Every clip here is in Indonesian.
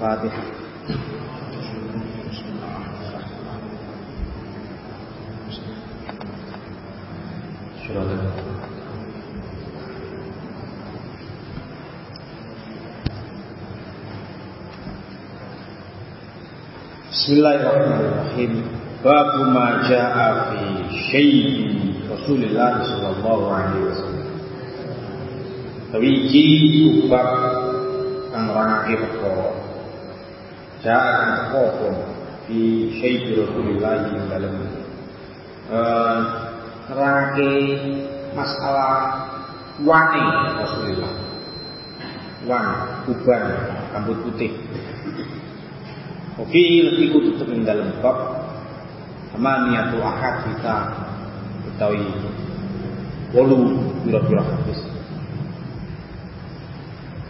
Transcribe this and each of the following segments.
Fatihah. Bismillahirrahmanirrahim. Babu ma jaa fi syai'i Rasulullah sallallahu alaihi wasallam. Tawiji bab kang nerangake perkara. Jaa kang teko fi syai'i Rasulullah ing dalem eh nerangake masalah wane Rasulullah. Wan, uban, rambut putih. Oke, lebih tutup ing dalam bab Amaniyatul ahad kita Ketahui Walu Bira-bira hadis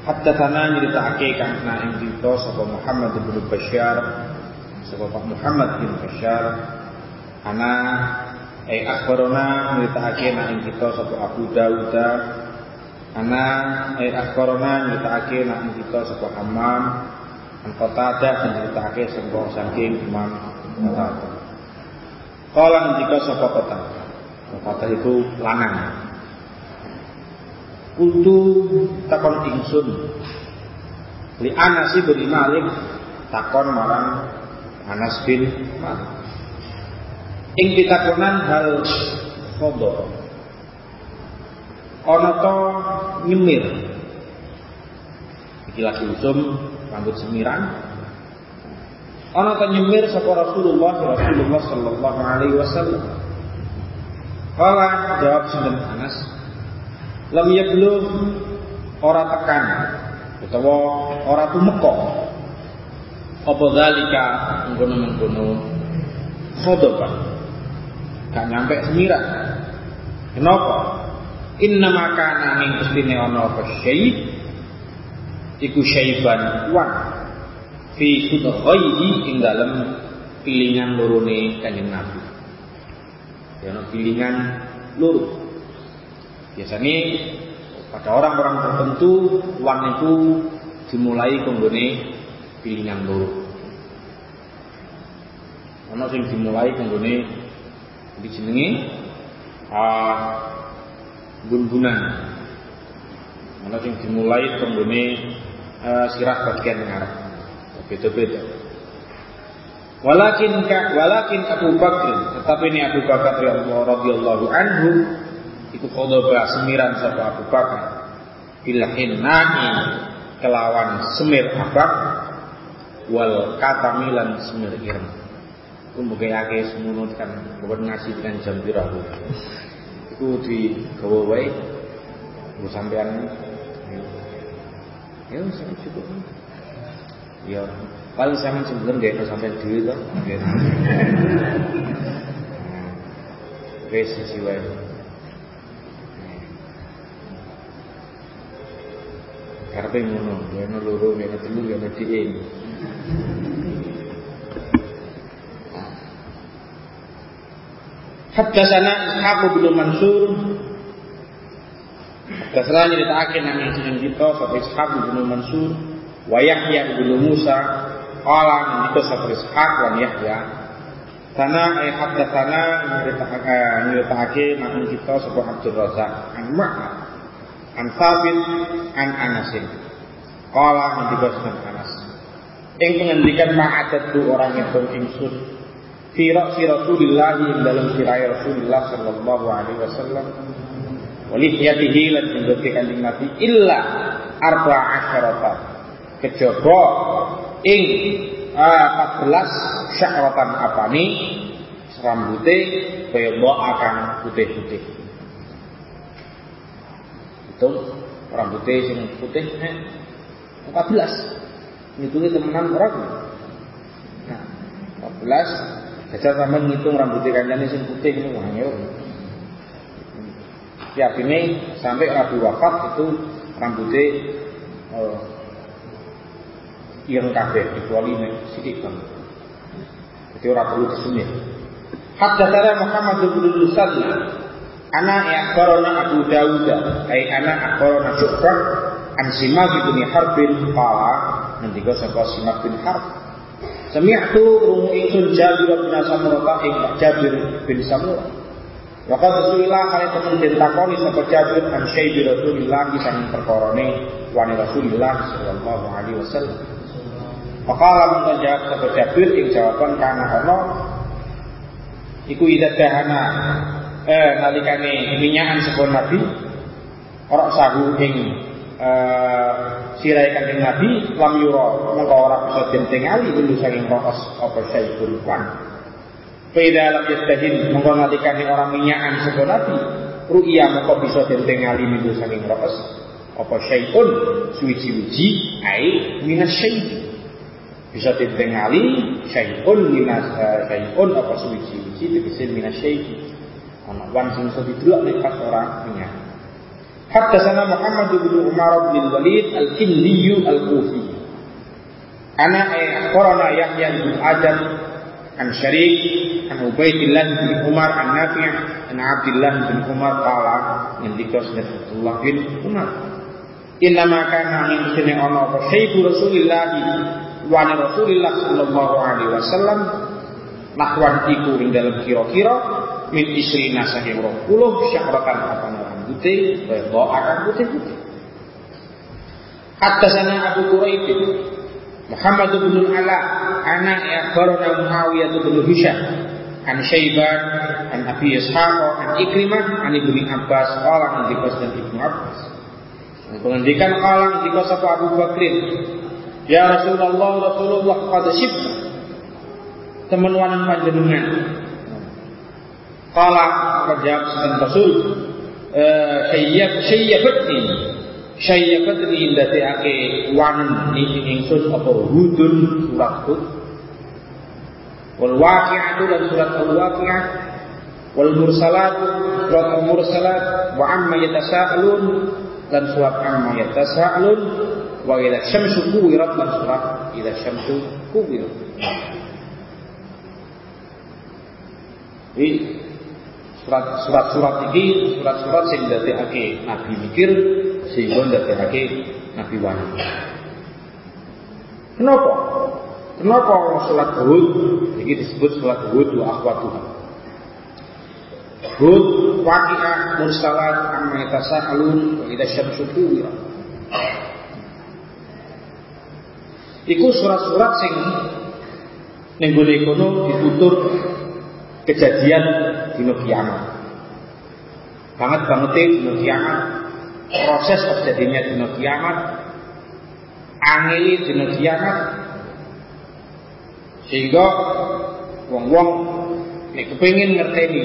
Hatta tanah nyeritakake karena ing kita sapa Muhammad bin Bashar sapa Pak Muhammad bin Bashar ana eh akhbarona nyeritakake na ing kita sapa Abu Dawud ana eh akhbarona nyeritakake na ing kita sapa Hammam An Qatadah dan ceritake sebuah saking Imam Qatadah. Kala ngendika sapa Qatadah. Qatadah itu lanang. Kultu takon ingsun. Li Anas bin Malik takon marang Anas bin Malik. Ing pitakonan hal khodo. Ana to nyemir. Iki lagi usum rambut semiran ana ta nyemir sapa Rasulullah Rasulullah sallallahu alaihi wasallam Kala jawab sinten Anas lam yablugh ora tekan utawa ora tumeka apa zalika ngono-ngono khodoba gak nyampe semiran kenapa? Inna makana ing pestine ana apa? Syai iku syaiban wan. Fi sudghaihi ing dalem pilingan lorone kanjeng Nabi. Ya pilingan loro. Biasanya pada orang-orang tertentu wan itu dimulai konggone pilingan loro. Ana sing dimulai konggone dijenengi ah bun-bunan. Ana sing dimulai konggone uh, sirah bagian ngarep. Beda-beda. Walakin walakin Abu Bakr, tetapi ini Abu Bakar radhiyallahu anhu itu khodoba semiran sapa Abu Bakar. Bilhin nahi kelawan semir abak wal katamilan semir ireng. Itu mungkin ake semunut kan ngasih dengan jam pirahu. Itu di gawa wae. Sampean ya saya cukup. Ya paling sama sebelum gak itu sampai dulu tuh wes sisi wae Karpe ngono, ono loro, ono telu, ya ono diin. Haddatsana Ishaq bin Mansur. Kasra nyeritakake nang yang kita sapa Ishaq bin Mansur wa Yahya bin Musa. Qala ngendika sapa Ishaq lan Yahya. Sana eh haddatsana nyeritakake nang kita sapa Abdul Razak. An Ma'mar an Thabit an Anasin. Ngendika sapa Anas. Ing pengendikan ma'adat tu orang yang ingsun fi ra'si Rasulillah ing dalam sirai Rasulullah sallallahu alaihi wasallam. Walihyatihi lan jenggote kanjeng Nabi illa arba asyarata kejaba ing uh, 14 sya'ratan apani? Rambute kaya akan putih-putih itu rambutnya sing putih eh, 14 ngitungnya temenan orang. Nah 14 jajal sama ngitung rambutnya kanjane sing putih ini wah Tiap ini sampai Rabi wafat itu rambutnya uh, ireng kabeh kecuali sidik banget. Jadi orang perlu kesemir. Haddatsana Muhammad bin Musanna ana akhbarana Abu Dawud ay ana akhbarana Syu'bah an Simak bin Harbin qala ngendika sapa Simak bin Harb. Sami'tu rungu ingsun Jabir bin Samurah ing Jabir bin Samurah. Waqad Rasulillah kali temen takoni sapa Jabir an syaibi Rasulillah sang perkorone wani Rasulillah sallallahu alaihi wasallam. Faqala mengko jawab sapa Jabir ing jawaban kana ana iku ida dahana eh nalikane minyakan sapa Nabi ora sahu ing eh sirai kanjeng Nabi lam yura mengko ora bisa dentengali dulu saking rokos apa syaitun wan Faidah lam yastahin mengko nalikane orang minyakan sapa Nabi ru'ya mengko bisa dentengali minggu saking rokos apa syai'un suwi-wiji ai minas syai'un bisa dentengali syai'un minas syai'un apa suwi-wiji tegese minas syai'un Ono wan sing iso didelok lipat ora Hatta sana Muhammad bin Umar bin Walid al-Kindi al-Kufi. Ana korona Yahya bin Adam an Syarik an Ubaidillah bin Umar an Nafi' an Abdullah bin Umar qala ngendika Rasulullah bin Umar. Inna maka nami min sunni ana sahibu Rasulillah wa Rasulillah sallallahu alaihi wasallam nahwan iku ing dalam kira-kira min isrina saking 20 syahratan apa rambute wa akan putih-putih Hatta sana Abu Quraib Muhammad bin Ala anak akhbarana Muawiyah bin Hisham an Syaiban an Abi Ishaq an Ikrimah an Ibnu Abbas qala an Dikas dan Ibnu Abbas. Pengendikan qala Dikas apa Abu Bakrin Ya Rasulullah Rasulullah qad syibna teman wanan panjenengan qala jawab sedan Rasul sayyab sayyabatni sayyabatni ndadekake wanan ing ingsun apa hudun surat hud wal waqi'atu dan surat al-waqi'ah wal mursalatu surat al-mursalat wa amma yatasaalun dan surat amma yatasaalun wa idza syamsu kuwirat dan surat idza syamsu kuwirat Jadi surat-surat ini surat-surat sing ndadekake Nabi mikir sehingga ndadekake Nabi wani. Kenapa? Kenapa sholat Hud? Ini disebut sholat Hud wa akhwatuha. Hud, waqi'ah, mursalat, amma yatasa'alun, wa idha syamsu kuwira. Iku surat-surat sing ning kono ditutur kejadian dina kiamat. Banget banget dina kiamat, proses terjadinya dina kiamat, angeli dina kiamat, sehingga wong-wong nek kepengin ngerteni,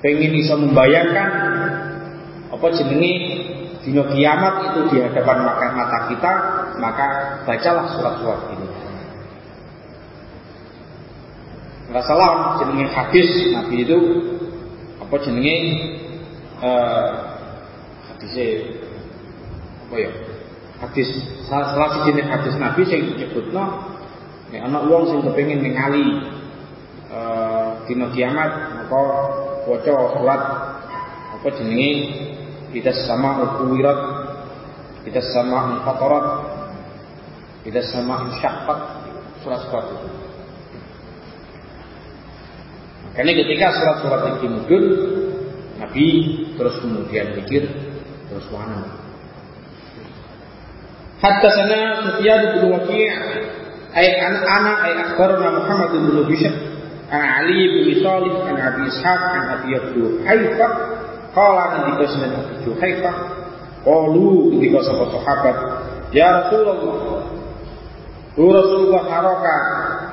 pengen bisa membayangkan apa jenenge dino kiamat itu di hadapan mata kita, maka bacalah surat-surat ini. Rasulullah jenenge hadis. Nabi itu apa jenenge? Uh, hadisnya apa ya? Hadis salah satu jenis hadis Nabi yang disebutnya Nek ana wong sing kepengin ningali eh dina kiamat maka waca surat apa jenenge? Kita sama ukuwirat kita sama fatarat kita sama syaqqat surat-surat itu Makanya ketika surat-surat itu muncul Nabi terus kemudian mikir terus mana? Hatta sana Sufyan bin Waqi' ay an ana ay akhbarana Muhammad bin Bishr an Ali bin Salih an Abi Ishaq an Abi Abdul Haifa qala an dikasna Abi Juhaifa qalu ketika sahabat sahabat ya Rasulullah Rasulullah haroka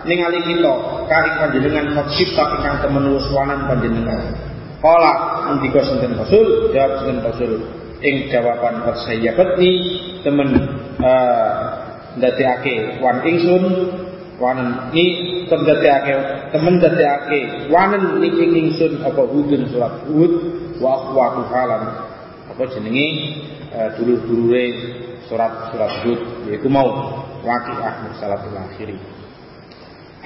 ningali kita kari panjenengan khotibta ingkang temen wuswanan panjenengan. Kala ngendika sinten Rasul, jawab sinten Rasul. Ing jawaban fatsayyabni temen uh, ndadekake wan ingsun wanen ni tendadekake temen ndadekake wanen ing ingsun apa hudun surat hud wa akhwatu halan. Apa jenenge? Uh, dulur-dulure surat-surat hud yaitu mau waqi'ah mursalatul akhiri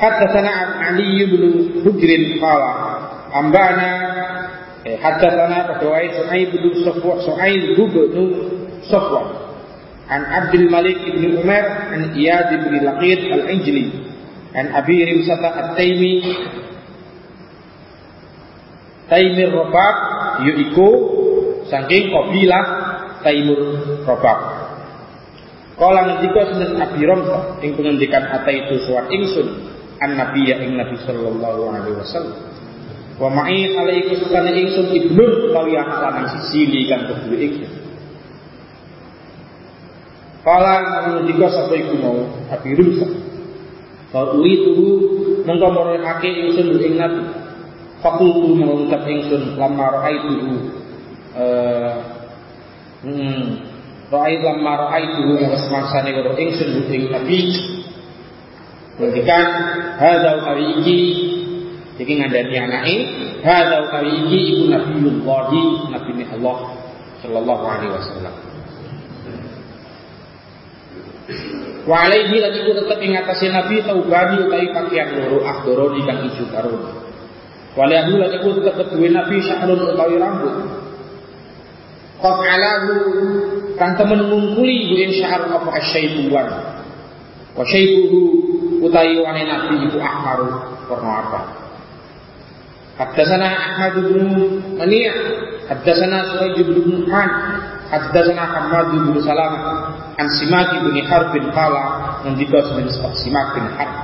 حدثنا عن علي بن حجر قال أنبأنا حدثنا فتوى سعيد بن صفوان سعيد بن صفوان An Abdul Malik ibn Umar an Iyad ibn Laqid al-Injli an Abi Rimsata at-Taimi Taimir Robab yaiku saking kabilah Taimur Robab. Kala ngendika sinten Abi Ramsah ing pengendikan ata itu suwat ingsun an Nabi ya ing Nabi sallallahu alaihi wasallam. Wa ma'i alaihi sultan ingsun ibnu kawiya lan sisi li kang kedue ingsun. Kala ngendika sapa iku mau Abi Ramsah. Fa uridu mongko merekake ingsun ing Nabi. Fakultu mengucap ingsun lama ra'aituhu eh hmm ra'ait lama ra'aituhu semangsane karo ingsun ing Nabi Ngendikan hadza utawi iki iki ngandani anake hadza utawi iki iku Nabiullah Nabi Allah sallallahu alaihi wasallam. Wa alaihi lan iku tetep ing atase Nabi taubani utawi pakaian loro akhdoro kang ijo karo. Wa alaihi lan iku tetep duwe Nabi syahrun utawi rambut. Qad alahu kang temen ngungkuli bu syahr apa asyaibuan. Wa syaibuhu utawi wane Nabi iku ahmaru apa. Haddatsana Ahmad bin Mani' haddatsana Suhaib bin Muhammad haddatsana Hamad bin Salam an Simak bin Harb bin qala ngendika bin Simak bin Harb.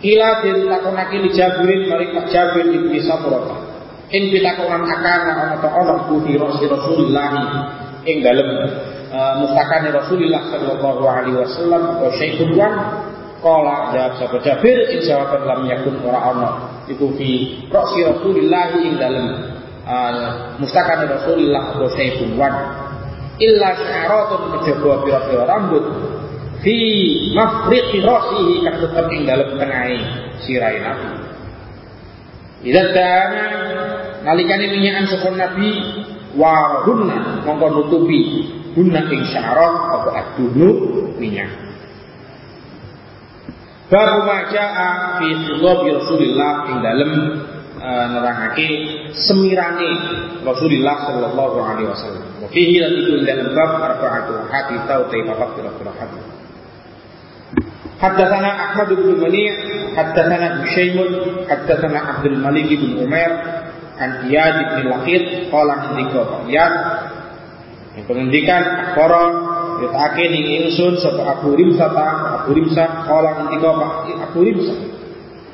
Ila den takonake li Jabirin mari Pak Jabir bin Samurah ing pitakonan akan ana ta ana ku Rasulullah ing dalem uh, mustakane Rasulullah sallallahu alaihi wasallam wa syaikhun Kala jawab sahabat Jabir in jawaban lam yakun ora ana. Iku fi roksi Rasulillah ing dalem uh, mustakan Rasulillah apa sayyidun wan. Illa syaratun kejaba pira-pira rambut fi mafriqi rasihi kang tetep ing dalem tengahe sirai Nabi. Idza dana nalikane minyakan sapa Nabi wa hunna mongko nutupi hunna ing syarat apa adunu minyak Babu maja'a fi khidabi Rasulillah ing dalem uh, nerangake semirane Rasulullah sallallahu alaihi wasallam. Wa fihi lan iku ing dalem bab arba'atu hadits tau te papat pira-pira hadits. حدثنا أحمد بن منيع حدثنا هشيم حدثنا عبد الملك بن عمر عن إياد بن لقيط قال عن إياد yang pengendikan akhara Ditake ning ingsun sapa Abu Rimsa ta Abu Rimsa kala ngendika Pak? Abu Rimsa.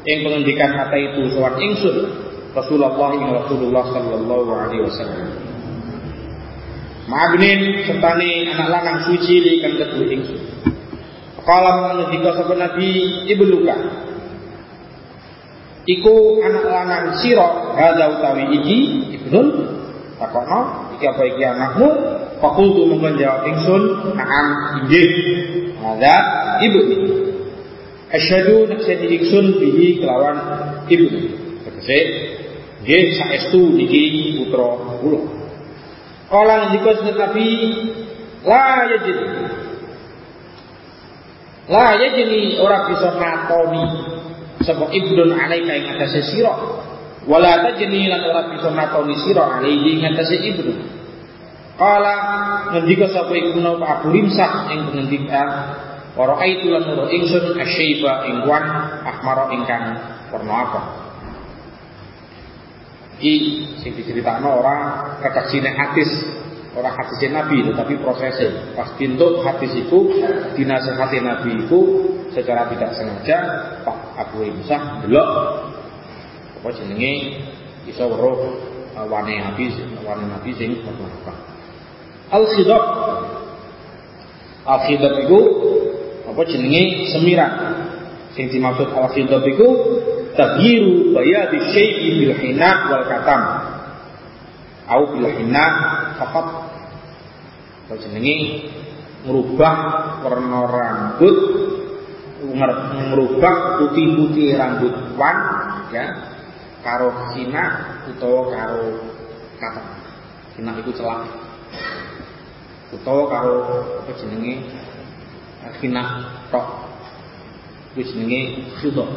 Ing pengendikan kata itu sowan ingsun Rasulullah ing Rasulullah sallallahu alaihi wasallam. Ma'abnin sertane anak lanang suci li kang kedue ingsun. Kala ngendika sapa Nabi Ibnuka Iku anak lanang sira hadza utawi iki ibnun takono iki apa iki anakmu Fakultu mongkon jawab ingsun, "Na'am, inggih." Hadza ibni. Asyhadu nakseni ingsun bihi kelawan ibni. Tegese nggih saestu niki putra kula. Ngendika Sunan Nabi, "La yajid." La yajni ora bisa natoni sapa ibdun alaika ing atase sira. Wala tajni lan ora bisa natoni sira alaihi ing atase ibdun. Kala ngendika sapa iku nau Abu Rimsah ing ngendika Para itu lan nuru ingsun asyaiba ing wan ahmara ingkang warna apa. Iki sing diceritakno ora redaksine hadis, ora hadis Nabi tetapi prosesnya. Pas pintu hadis itu dinasehati Nabi itu secara tidak sengaja Pak Abu Rimsah delok apa jenenge iso weruh wane Nabi, wane Nabi sing apa. Al-khidab. Al-khidab itu apa jenenge semiran. Sing dimaksud al-khidab itu taghyiru bayadi syai'i bil hina wal katam. Au bil hina faqat. Apa jenenge merubah warna rambut merubah putih-putih rambut wan ya karo hina utawa karo katam. Hina itu celak. Utawa karo apa jenenge? Khinah tok. Wis jenenge sudah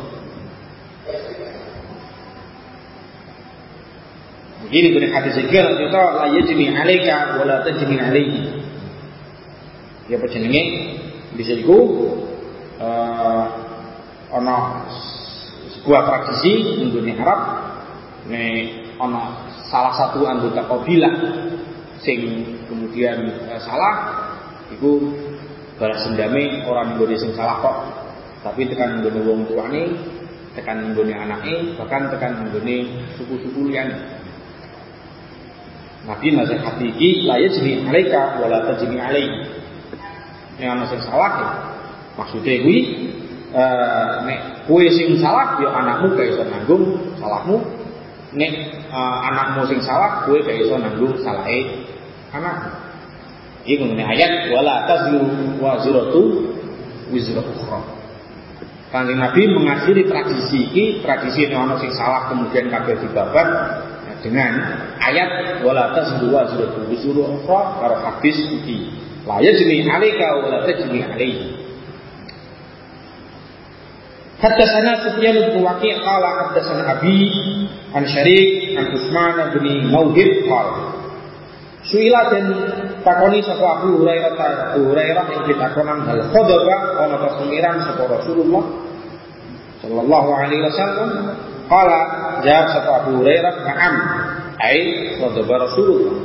Begini dari hadis zikir kita la yajmi alaika wa la tajmi alaihi. Ya apa jenenge? Bisa iku ana sebuah tradisi mengguni Arab ne ana salah satu anggota kabilah sing kemudian uh, salah iku balas dendame orang Indonesia sing salah kok tapi tekan nggone wong tuane tekan nggone anake bahkan tekan nggone suku-suku liyane Nabi nasihat iki la yajni alaika wala tajni. Nek ana sing salah ya. Maksude kuwi eh nek kowe sing salah ya anakmu gak iso nanggung salahmu. Nek uh, anakmu sing salah kowe gak iso nanggung salahe anak. Iki ngene ayat wala tazlu waziratu wizra ukhra. Kanjeng Nabi mengakhiri tradisi ini, tradisi yang ana sing salah kemudian kabeh dibabat dengan ayat wala tasbu wa zuratu bisuru ukhra karo hadis iki la yajni alaika wala tajni alaihi Haddatsana Sufyan bin Waqi' qala haddatsana Abi an Syarik an Utsman bin Mauhib qala Suila dan takoni sapa Abu Hurairah Abu Hurairah yang ditakonan hal khadaba ana tasmiran sapa Rasulullah sallallahu alaihi wasallam Qala jawab satu Abu Hurairah, "Na'am." Ai ghadaba Rasulullah.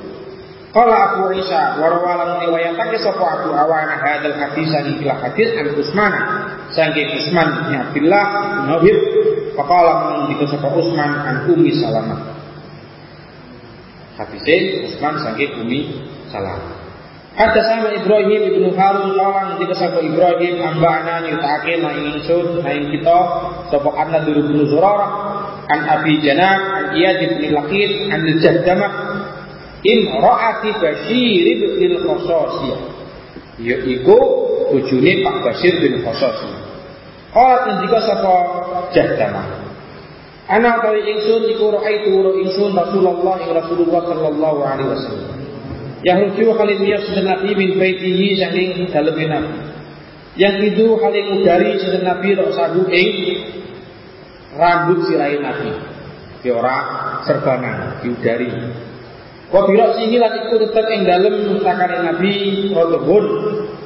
Qala Abu Isa wa rawalan riwayatake sapa Abu Awana hadal hadis ani ila hadis an Utsman saking Utsman bin Abdullah bin Habib faqala mengiko sapa Utsman an Ummi Salamah. Hadise Utsman saking Ummi Salamah. Hatta sama Ibrahim ibnu Harun lawan ketika sapa Ibrahim ambana nyutake na ingsun na ing kita sapa anna dulu bin Zurarah an Abi Janab an Iyad bin Laqid an Jahdamah imraati Bashir bin Qasasiyah yaiku bojone Pak Bashir bin Qasasiyah Qalat ngendika sapa Jahdamah Ana utawi ingsun iku raaitu ingsun Rasulullah Rasulullah sallallahu alaihi wasallam Yahruju khalid yasdan Nabi min baitihi saking daleme. Yang itu khalid udari sadan Nabi roksahu ing rambut sirai Nabi. Di ora serbanan diudari. Wa birok sini lan iku tetep ing dalem mustakane Nabi rodobun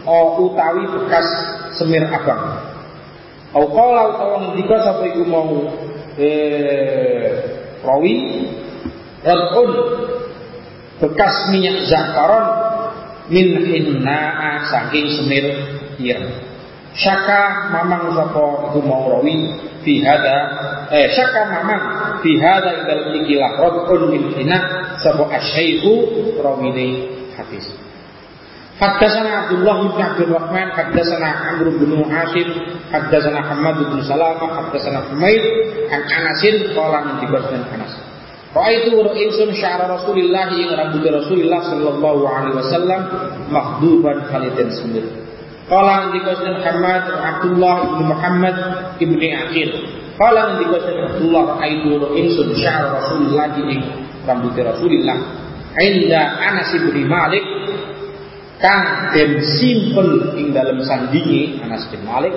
o utawi bekas semir abang. Au qala utawa ngendika sapa iku mau eh rawi radun bekas minyak zakaron min hinna'a saking semir iya syaka mamang sapa iku mau rawi fi hada eh syaka mamang fi hada idal ikilah radun min hinna sapa asyaihu rawine hadis حدثنا عبد الله بن عبد الرحمن حدثنا عمرو بن عاصم حدثنا حماد بن سلامة حدثنا حميد عن أنس قال من دبر أنس Ra'aitu wa insun sya'ra Rasulillah ing rambut Rasulullah sallallahu alaihi wasallam makhduban khalidan semir. Qala ndika Muhammad Abdullah ibnu Muhammad ibnu Aqil. Qala ndika Abdullah ra'aitu wa insun sya'ra Rasulillah ing rambut Rasulullah inda Anas bin Malik kang den simpen ing dalam sandingi Anas bin Malik.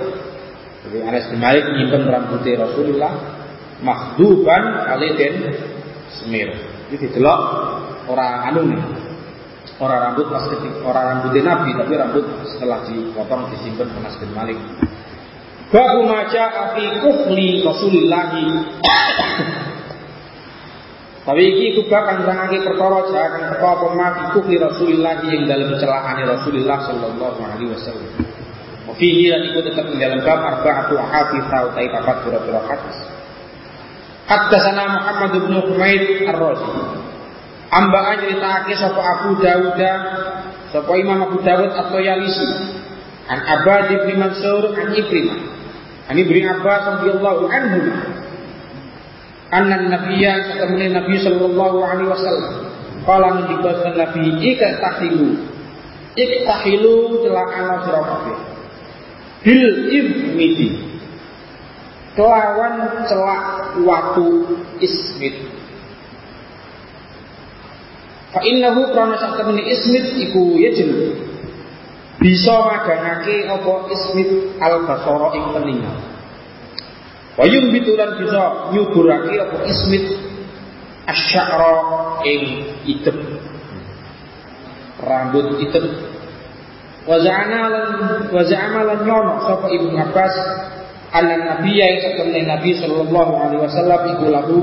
Jadi Anas bin Malik nyimpen rambut Rasulullah makhduban khalidan semir. Ini didelok orang anu nih. Orang rambut pas ketik orang rambut Nabi tapi rambut setelah dipotong disimpan Anas bin Malik. Babu maja afi kufli Rasulillah. Tapi iki kubah kang nerangake perkara jangan perkara pemafi kufli Rasulillah yang dalam celakane Rasulullah sallallahu alaihi wasallam. Fihi lan iku tetep dalam bab arba'atu ahadits utai papat pira-pira hadis. Haddatsana Muhammad bin Humaid Ar-Razi. Ambaan nyeritake sapa Abu Dawud sapa Imam Abu Dawud atau Yalisi. An Abad bin Mansur an Ikrimah. An Ibnu Abbas radhiyallahu anhu. Anna Nabiyya satamani Nabi sallallahu alaihi wasallam. Qala ngendika Nabi ika tahilu. Iktahilu telah ana sira kabeh. Bil ibmiti kelawan celak waktu ismit Fa innahu krana sak temene ismit iku yajlu bisa maganake apa ismit al basara ing telinga. Wa bitulan bisa nyuburake apa ismit? Asyara ing idep. Rambut idep Wa za'ana lan wa za'ama lan nyono sapa Ibnu Abbas anna nabiyya yang satemene Nabi sallallahu alaihi wasallam iku lahu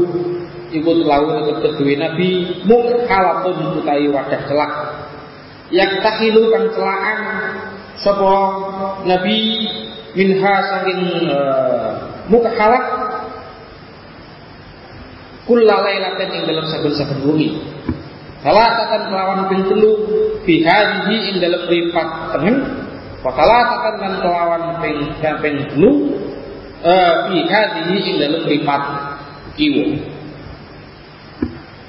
iku tetep kedue Nabi mukhalatun utawi wadah celak. Yak tahilu kang celaan sapa Nabi minha saking uh, mukhalat kulla lailatin ing dalam saben-saben wengi Salatatan kelawan ping telu fi hadhihi ing dalam ripat tengen wa salatatan kan kelawan ping ping telu eh, fi hadhihi ing dalam ripat kiwo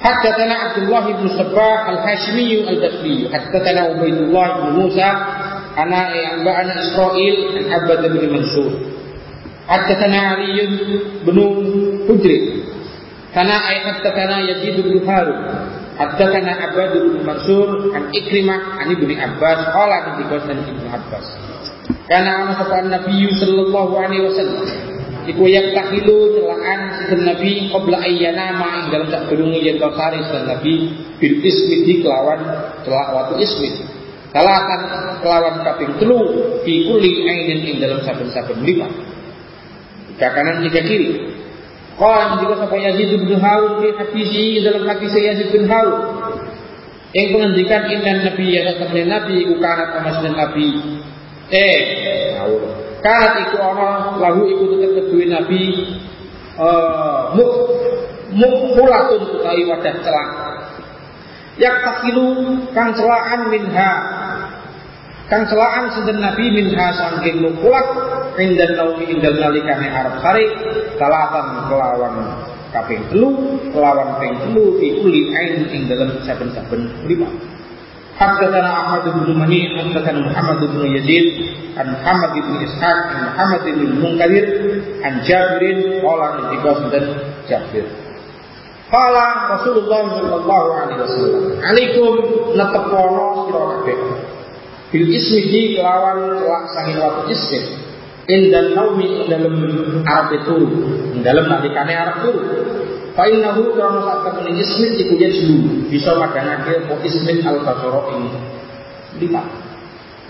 حدثنا عبد الله بن صباح الهاشمي الدخلي حدثنا عبيد الله بن موسى أنا أنبأنا إسرائيل عن عبد بن منصور حدثنا علي بن حجر كان أي حدثنا يزيد بن هارون حدثنا عباد بن منصور عن إكرمة عن ابن عباس قال عن ابن عباس كان أنا النبي صلى الله عليه وسلم Iku yang tahilu celaan sinten Nabi qabla ayyana ma ing dalam sak durunge yen sari sinten Nabi bil ismi di kelawan celak watu ismi. Kalatan kelawan kaping telu fi kulli ainin ing dalam saben-saben lima. Tiga kanan tiga kiri. Qala juga sapa Yazid bin Harun fi hadisi dalam hadis Yazid bin Harun. Yang mengendikan inna Nabi ya Nabi iku kana Nabi. Eh, Allah. Kat iku ana lahu iku tetep kedue Nabi eh muk mukhulatun utawi wadah celak. Yak takilu kang celaan minha Kang celaan sedang Nabi min hasangking nukulat indan nawi indan nalikane arep sari talatan kelawan kaping telu kelawan ping telu fi uli ain ing dalam saben-saben lima. Haddatsana Ahmad bin Mani, haddatsana Muhammad bin Yazid, an Muhammad bin Ishaq, an Muhammad bin Munkadir, an Jabirin qala intiqas dan Jabir. Qala Rasulullah sallallahu alaihi wasallam, "Alaikum natapono sira kabeh." Bil ismi di kelawan kelak sangin waktu ismi indan naumi dalam Arab itu dalam nalikane Arab itu Fa innahu karena saat temene ismin iku yajlu bisa madanake apa ismin al basara ing lima.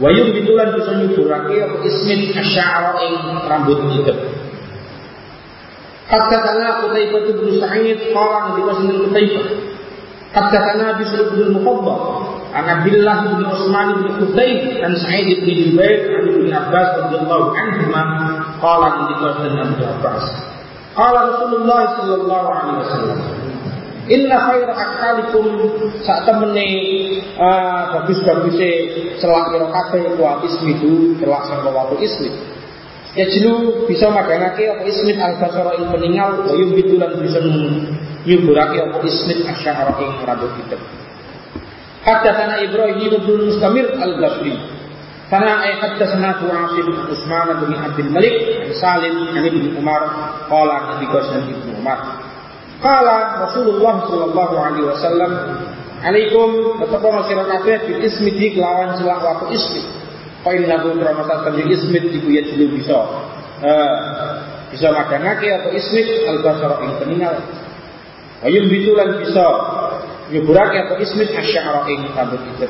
Wa bitulan bisa nyuburake apa ismin asy'ara ing rambut hitam. Kata-kata Qutaibah bin Sa'id qala di wasmin Qutaibah. Kata-kata Bisr bin Mufaddal an Abdullah bin Utsman bin Qutaib dan Sa'id bin Jubair Ibnu Abbas radhiyallahu anhu qala di wasmin Abbas. Qala Rasulullah sallallahu alaihi wasallam Inna khaira akalikum sak temene uh, bagus-baguse celak ira kabeh wa ismi itu celak sangka waktu ismi. Ya jelu bisa madangake apa ismi al-basara ing peninggal wa yubitulan bisa nyuburake apa ismi asyara ing rambut hitam. Haddatsana Ibrahim bin Mustamir al-Basri Karena ayat haddatsana Asim bin Utsman bin Abdul Malik an Salim an Ibnu Umar qala Nabi Qasim Ibnu Umar Qala Rasulullah sallallahu alaihi wasallam Alaikum betapa bil ismi di kelawan celak waktu ismi. Innahu krana satemene ismi iku ya dulu bisa. Eh bisa madangake atau ismi? Al basara bitulan bisa nyuburake atau ismi asyara ing rambut itu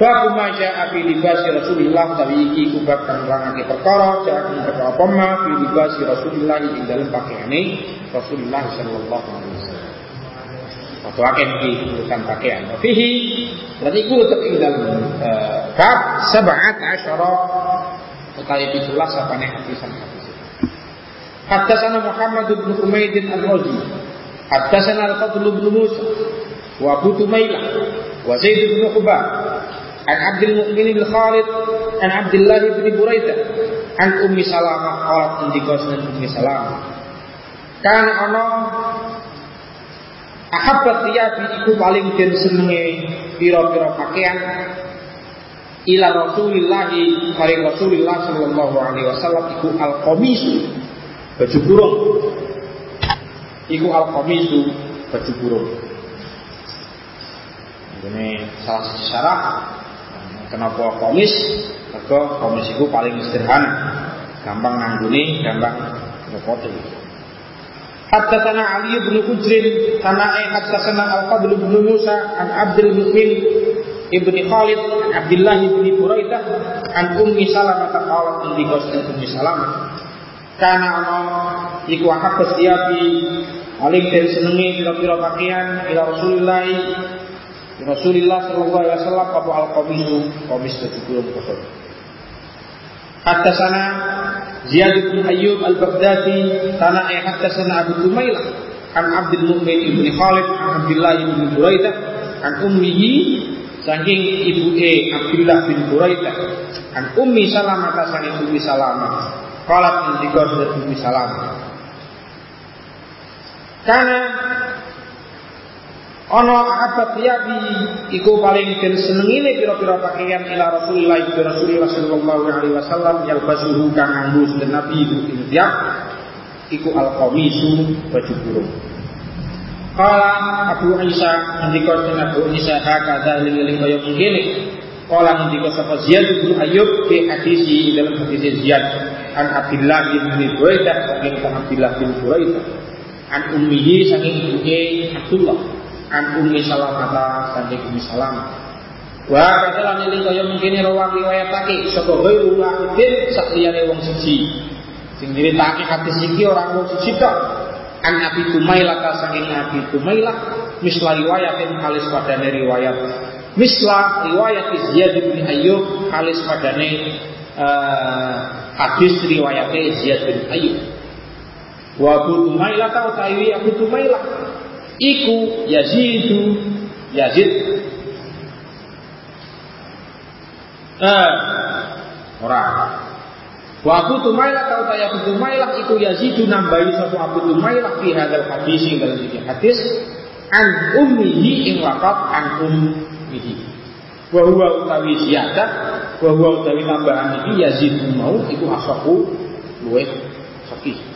Babu maja api libasi Rasulullah tapi iki kubab kang nerangake perkara jangan perkara pema fi libasi Rasulullah ing dalam pakaiane Rasulullah sallallahu alaihi wasallam. Atau akan di urusan pakaian. Fihi berarti iku tetep ing dalam bab sab'at asyara utawi 17 sapane hadisan hadis. Haddatsana Muhammad bin Umayd al-Razi. Haddatsana Al-Fadl bin Musa wa Abu Tumailah wa Zaid bin Uqbah عن عبد المؤمن بن خالد عن عبد الله بن بريدة عن أم سلامة قالت انتقاس من أم سلامة كان أنا Ahabbat thiyabi iku paling den senenge pira-pira pakaian ila Rasulillah maring Rasulillah sallallahu alaihi wasallam iku al-qamisu baju kurung iku al-qamisu baju kurung ini salah satu syarat Kenapa komis? Mergo komis itu paling sederhana, gampang nangguni, gampang ngepote. Haddatsana Ali bin Hujr kana ay haddatsana Al-Fadl bin Musa an Abdul Mukmin ibni Khalid Abdullah ibni Buraidah an Ummi Salamah qalat ndika Ummi Salamah kana ana iku hak siapi alim den senengi pira-pira pakaian ila Rasulillah Rasulullah sallallahu alaihi wasallam apa al-qamisu qamis 70 kosong. Hatta sana Ziyad bin Ayyub al-Baghdadi tanah ayat hatta sana Abu Tumailah an Abdul Mu'min ibn Khalid an Abdullah ibn Buraidah an ummihi saking ibu e Abdullah bin Buraidah an ummi Salamah saking ummi Salamah. Qalat indika ummi Salamah. Karena Ono apa tiabi iku paling den senengine pira-pira pakaian ila Rasulillah iku Rasulullah sallallahu alaihi wasallam yalbasuhu kang nganggo sinten Nabi iku tiap iku al-qamisu baju kurung. Kala Abu Isa ngendika Abu Isa hakadha ling-ling kaya mengkene. Kala ngendika sapa Ziyad bin Ayyub fi hadisi dalam hadis Ziyad an Abdullah bin Buraidah saking Abdullah bin Buraidah an ummihi saking ibuke Abdullah an ummi salamata saking ummi salam. Wa kadalan ini kaya mungkin rawang riwayatake saka ghairu wahidin sakliyane wong siji. Sing diritake hadis iki ora wong siji tok. An Abi Tumailah ka saking Abi Tumailah misla riwayatin halis padane riwayat. Misla riwayat Ziyad bin Ayyub halis padane uh, hadis riwayat Ziyad bin Ayyub. Wa Abu Tumailah ta utawi Abu Tumailah iku Yazidu Yazid eh orang Wa Abu Tumailah tahu tak Abu Tumailah itu Yazidu nambahi satu Abu Tumailah fi hadal hadis dalam ini hadis an ummihi ing laqab an ummihi. Wa huwa utawi ziyadah wa huwa utawi tambahan iki Yazid mau iku asahu luwih sakih.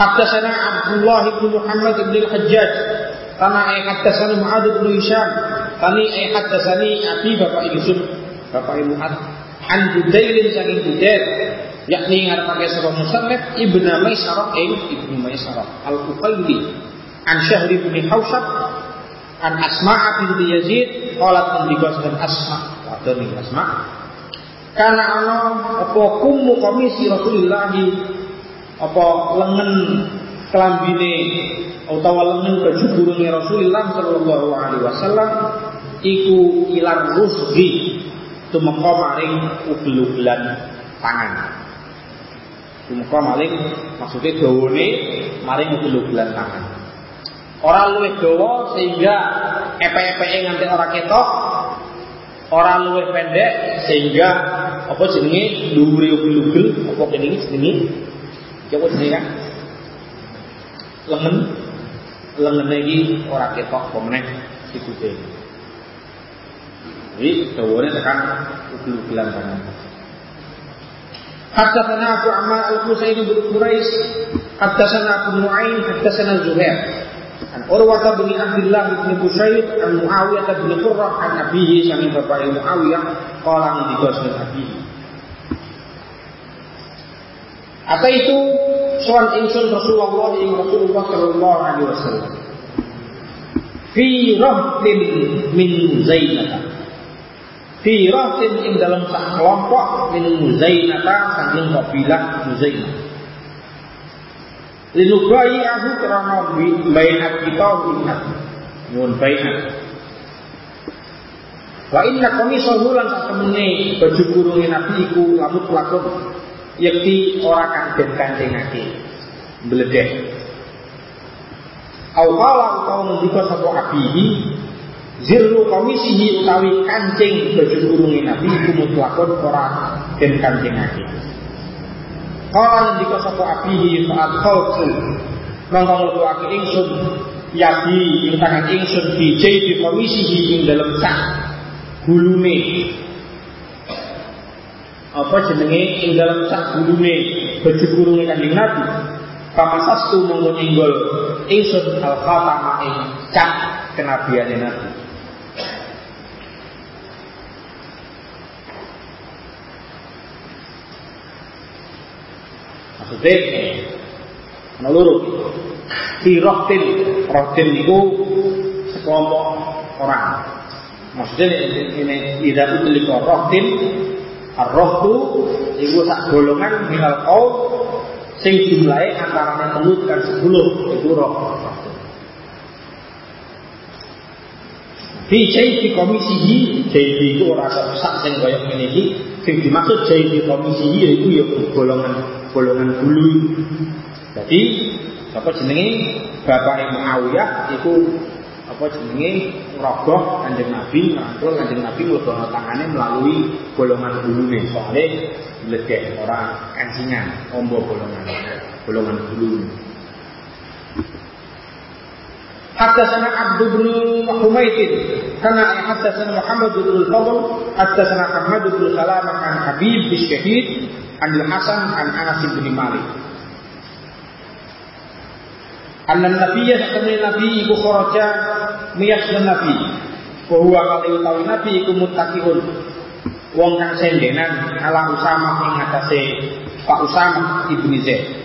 حدثنا عبد الله بن محمد بن الحجاج Karena ay haddatsani Mu'adz bin Hisham, kani ay haddatsani abi bapak Yusuf, bapak Ibu Mu'adz, an Budailin saking Budail, yakni ngarepake sapa musannif Ibnu Maisarah ing Ibnu Maisarah Al-Uqayli, an Syahri bin Hausab, an Asma'a binti Yazid, qalat ngendika dan Asma, wadon ing Asma. Karena ana apa kumu komisi Rasulullah apa lengan kelambine utawa lengan baju burungnya Rasulullah Shallallahu Alaihi Wasallam iku ilar rusdi tumeka maring ugel-ugelan tangan tumeka maring maksudnya dawane maring ugel-ugelan tangan Orang luwih dawa sehingga epek-epeke nganti ora ketok Orang luwih pendek sehingga apa jenenge dhuwure ugel-ugel apa jenenge jenenge Ya, Jawab saya lengan lengan lagi orang ketok pemenang di kuda. Jadi jawabannya tekan ukil-ukilan sana. Haddatsana Abu Ammar Al-Husain bin sana aku mu'ain Hatta sana Zuhair. An Urwah bin Abdullah bin Busaid an Muawiyah bin Qurrah an Abihi sami bapak Muawiyah qala ngendika sunan Abihi Apa itu soal insun Rasulullah yang Rasulullah Shallallahu Alaihi Wasallam. Fi rahtin min Zainata. Fi rahtin ing dalam sak kelompok min Zainata saking kabilah. Linubai aku kerana bayat kita ingat. Nyun bayat. Wa inna komisahu lan sak temene baju Nabi yakti ora kang den kancingake mbledek au qala utawa ngendika sapa abihi zirru komisihi utawi kancing baju kurunge nabi iku mutlakon ora den kancingake Kala ngendika sapa abihi saat khalqu mongko nglebuake ingsun yadi ing tangan ingsun dijai di komisihi ing dalem sak gulune apa jenenge ing dalam sak gulune baju kurunge kanjeng Nabi pamasastu monggo ninggol ingsun al khatama ing cap kenabiane Nabi maksudnya loro fi rohtin rohtin niku sekelompok orang Maksudnya ini tidak utulik rohtin Ar-roh tu Iku sak golongan minal kau Sing jumlahnya antaranya telu dan sepuluh Itu roh. Fi jaibi komisihi Jaibi itu orang sak sing kaya ngene iki. Sing dimaksud jaibi komisihi yaitu ya golongan golongan bulu. Jadi apa jenenge? Bapak Muawiyah itu apa jenenge ngrogoh kanjeng Nabi ngrangkul kanjeng Nabi nglobono tangane melalui golongan bulune soalnya ledek orang kancingan ombo golongan golongan bulu حدثنا عبد بن حميد كما حدثنا محمد بن الفضل حدثنا حماد بن سلامة عن حبيب الشهيد عن الحسن عن أنس بن مالك Anan Nabi ya setemui Nabi iku kharaja miyasna Nabi. Bahwa kali utawi Nabi iku mutakihun. Wong kang sendenan ala Usama ing atase Pak Usama ibnu Zaid.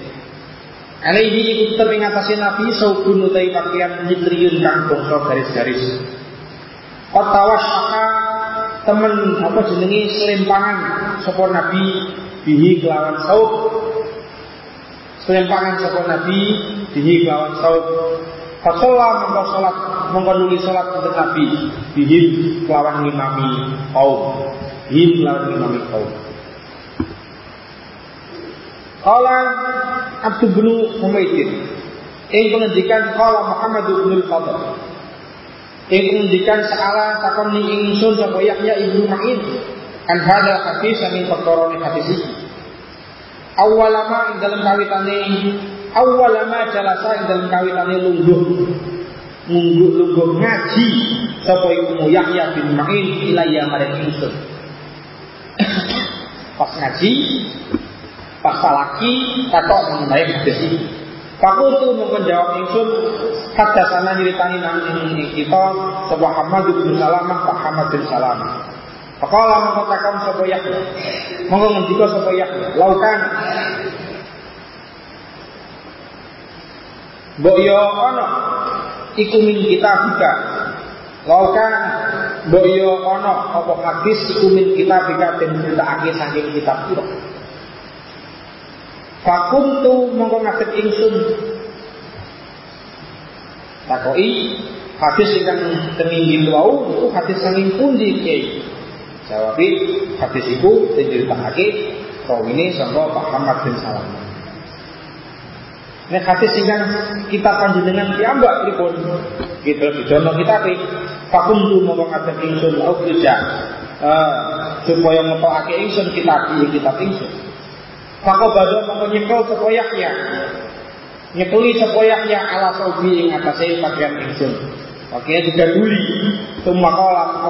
Alaihi iku tetep ing atase Nabi saubun utai pakaian nitriyun kang bangsa garis-garis. Kotawas saka temen apa jenenge selempangan sapa Nabi bihi kelawan saub Selempangan sapa Nabi bihi kelawan saud. Fasolah mongko salat mongko nuli salat untuk Nabi bihi kelawan ngimami kaum. Bihi kelawan ngimami kaum. Kala Abdul bin Humaydin Ing pengendikan kala Muhammad bin Al-Fadl Ing pengendikan saala takon ni ingsun sapa Yahya ibnu Ma'in An hadis saking perkara hadis iki awalama dalam kawitane awalama jalasa dalam kawitane lungguh lungguh lungguh ngaji sapa iku Yahya bin Ma'in ilaya marang ingsun. Pas ngaji pas salaki takok mengenai hadis ini. Fakultu mungkin jawab ingsun Kata sana nyeritani nang kita Sebuah Hamad bin Salamah Pak Hamad bin Salamah Faqala mengatakan sapa Yahya. Monggo ngendika sapa Yahya, laukan Mbok yo ana iku min kita buka. Laukan mbok yo ana apa hadis iku min kita buka den critakake saking kitab pira. Fakuntu monggo ngadeg ingsun Takoi hadis ingkang teninggil wau itu hadis saking pundi kiai Jawab hadis itu diceritakan ini sama Pak Muhammad bin Salam. Ini hadis sehingga kita panjenengan piambak pripun. Gitu dijono kita pi fakuntu mau ngaten ingsun au kerja supaya ngetokake ingsun kita di kita ingsun. Fako bado mau nyekel supaya ya nyekeli supaya ya ala saubi ing atase pakaian ingsun. Pakaian juga duli. Tumakola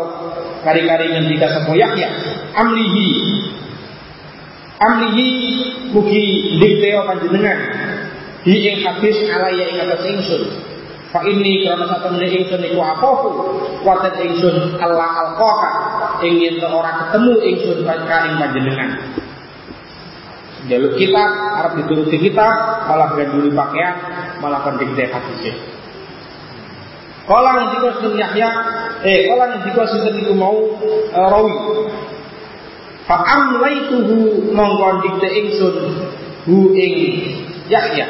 kari-kari ngendika sapa Yahya amlihi. Amlihi mugi dikteo panjenengan. Di ing hadis alaya ing atas ingsun. Fa ini karena satu menit ingsun iku apoku watet ingsun Allah alqaka ingin orang ketemu ingsun ka ing panjenengan. Jaluk kita harap dituruti kita malah dulu pakaian malah kan dikte hadisnya. Kala ngendika sinten Yahya, eh kala ngendika sinten iku mau uh, rawi. Fa amlaituhu mongko dikte ingsun hu ing Yahya.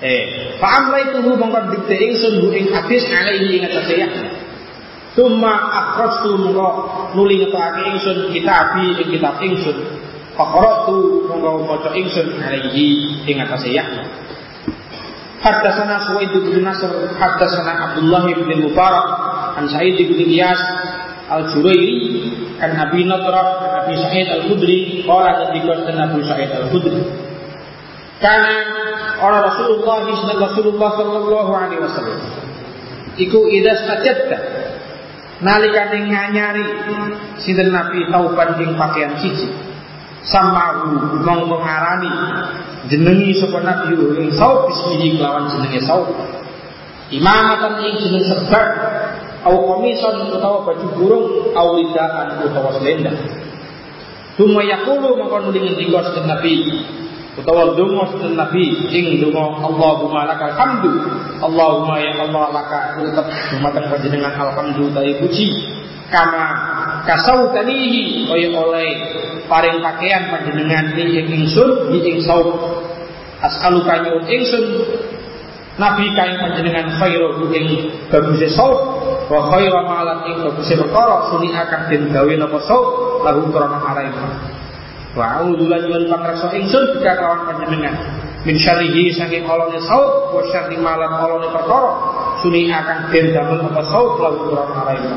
Eh, fa amlaituhu mongko dikte ingsun hu ing hadis alaihi ing atase Yahya. Summa akhrastu mongko nuli ngetokake ingsun kitabi ing kitab ingsun. Fa qara'tu mongko maca ingsun alaihi ing atase Yahya. حدثنا سويد بن نصر حدثنا عبد الله بن المبارك عن سعيد بن إياس الجريري عن أبي نضرة عن أبي سعيد الخدري قال ketika Abu Sa'id al-Khudri karena orang Rasulullah Rasulullah Sallallahu Alaihi Wasallam iku ida sajadta nalikane nganyari sinten Nabi tauban ing pakaian siji samahu mongko ngarani. Jenengi sapa nabi ing saut bismihi kelawan jenenge saut imamatan ing jeneng serban au komison utawa baju burung au lidaan utawa selendang. Tuma yakulu maka nuli ngendika nabi? Utawa donga sinten Nabi? Ing donga Allahumma lakal hamdu. Allahumma ya Allah laka utek dumateng panjenengan alhamdu ta'i puji kama kasau tanihi kaya oleh paring pakaian panjenengan ing ingsun di ing saub as'aluka nyuwun ingsun. Nabi kain panjenengan khairu ing baguse saub wa khairu malan ing baguse perkara suni akan den gawe napa saub lahu krana araim Wa a'udzu lan nyuwun pangreksa ingsun bika kawan panjenengan. Min syarrihi saking olone saut wa syarri malan olone perkara suni akan den damel apa saut lalu kurang araina.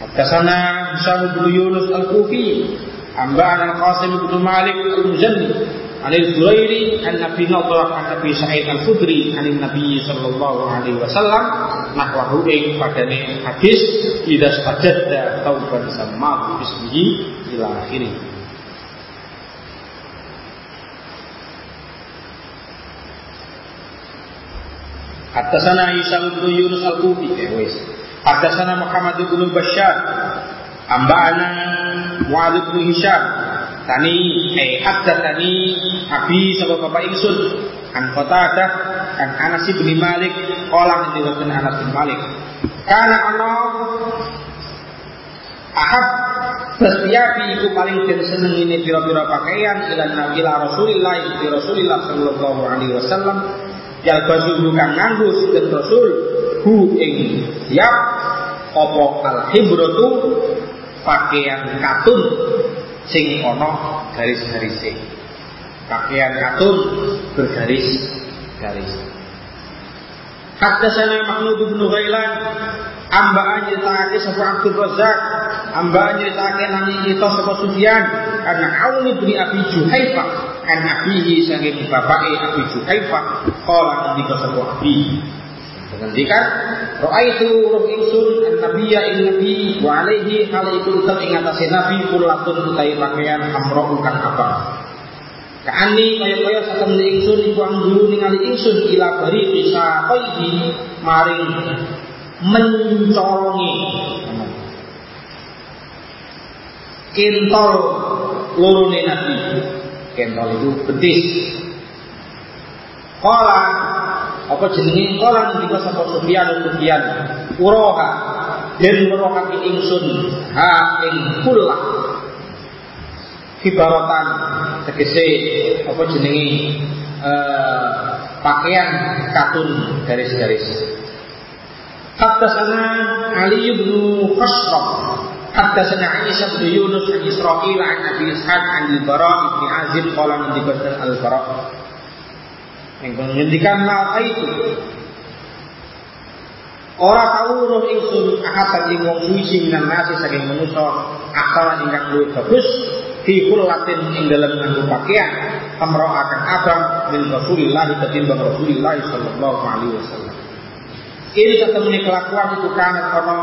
Haddatsana Hisam bin Yunus Al-Kufi Amba'an Al-Qasim bin Malik Al-Muzanni عن الزبير عن ابي نضرة عن ابي سعيد الخدري عن النبي صلى الله عليه وسلم nahwahu ing padane hadis idza stajadda tauban samma bismihi ila akhirih Haddatsana Hisam bin Yunus Al-Kufi Haddatsana Muhammad bin Bashar. Amba'ana Mu'adz bin Hisham. Tani eh haddatsani Abi sama Bapak Ingsun an Qatadah an Anas bin Malik qala diriwayatkan Anas bin Malik. Karena ana ahab Setiapi iku paling den seneng ini pira-pira pakaian ila Nabi Rasulillah Rasulillah sallallahu alaihi wasallam Yal baju kang nganggo sinten Rasul hu ing siap apa al hibratu pakaian katun sing ana garis-garise. Pakaian katun bergaris-garis. Haddatsana Mahmud bin Ghailan ambaan nyeritake sapa Abdul Razzaq ambaan nyeritake nang kita sapa Sufyan karena Aun bin Abi Juhaifah kan abihi saking bapake Abi Juhaifah qala ngendika sapa Abi Ngendikan Ra'aitu ruh ingsun an-nabiyya ing nabi wa alaihi hal itu tetep ing nabi kulatun utawi pakaian amro kang apa. Kaani kaya-kaya satem ingsun iku angguru ningali ingsun ila bari bisa qaidi maring mencolongi. Kentol lorone nabi kentol itu betis. Kala apa jenenge? Kala ngendika sapa Sufyan Sufyan. Uroha den merohake ingsun ha ing kula kibaratan tegese apa jenenge? Eh, pakaian katun garis-garis. Haddatsana Ali bin Khasram Isa bin Yunus an Israil an Abi Ishaq an Al-Bara bin Azib qala ngendika Al-Bara yang menghentikan mal itu Orang tahu roh ingsun ahasan ing wong suci minan nasi saking manusa akala ingkang luwih bagus fi kullatin ing dalam nganggo pakaian amro akan abang min Rasulillah ketimbang Rasulillah sallallahu alaihi wasallam. Ini ketemune kelakuan itu kangen ana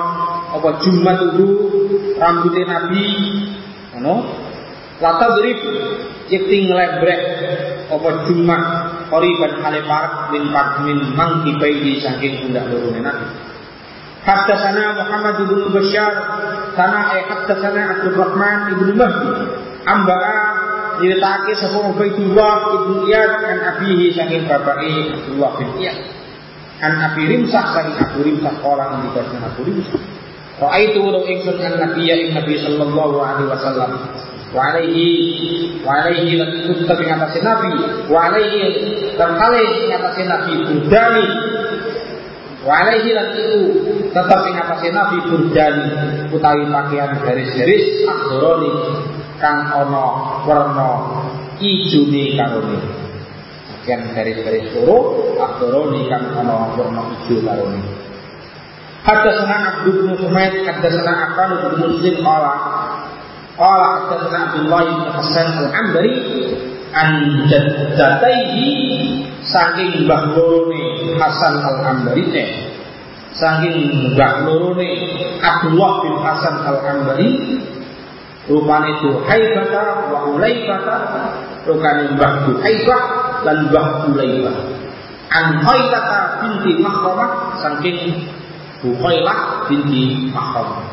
apa jumat itu rambutnya Nabi? Ngono. Lata drip cipting lebrek apa jumat qoriban kale parak min min mangki bayi saking pundak loro Nabi. Haddatsana Muhammad bin Bashar sana eh haddatsana Abdul Rahman ibnu Mahdi. Ambara diritake sapa Ubaidullah ibnu Iyad kan abihi saking bapake Abdullah bin Iyad. Kan Abi Rimsah saking Abu Rimsah orang di bagian Abu Rimsah Ra'aitu wa ingsun an nabiyya in Nabi sallallahu alaihi wasallam. Wa alaihi wa alaihi lan kutta ing atase Nabi. Wa alaihi lan kale ing atase Nabi budani wa alaihi lan itu tetap ing atase Nabi budani utawi pakaian garis-garis akhdoroni kang ana warna ijune karone. Pakaian garis-garis loro akhdoroni kang ana warna ijo karone Haddatsana Abdul bin Humaid, haddatsana Affan bin Muslim qala. Qala haddatsana Abdullah bin Hasan al-Ambari an jaddataihi saking mbah lorone Hasan al-Ambari eh saking mbah lorone Abdullah bin Hasan al-Ambari rupane Duhaibata wa Ulaibata rupane mbah Duhaibah dan mbah Ulaibah an Khailata binti Mahramah saking Bukhailah binti Mahram.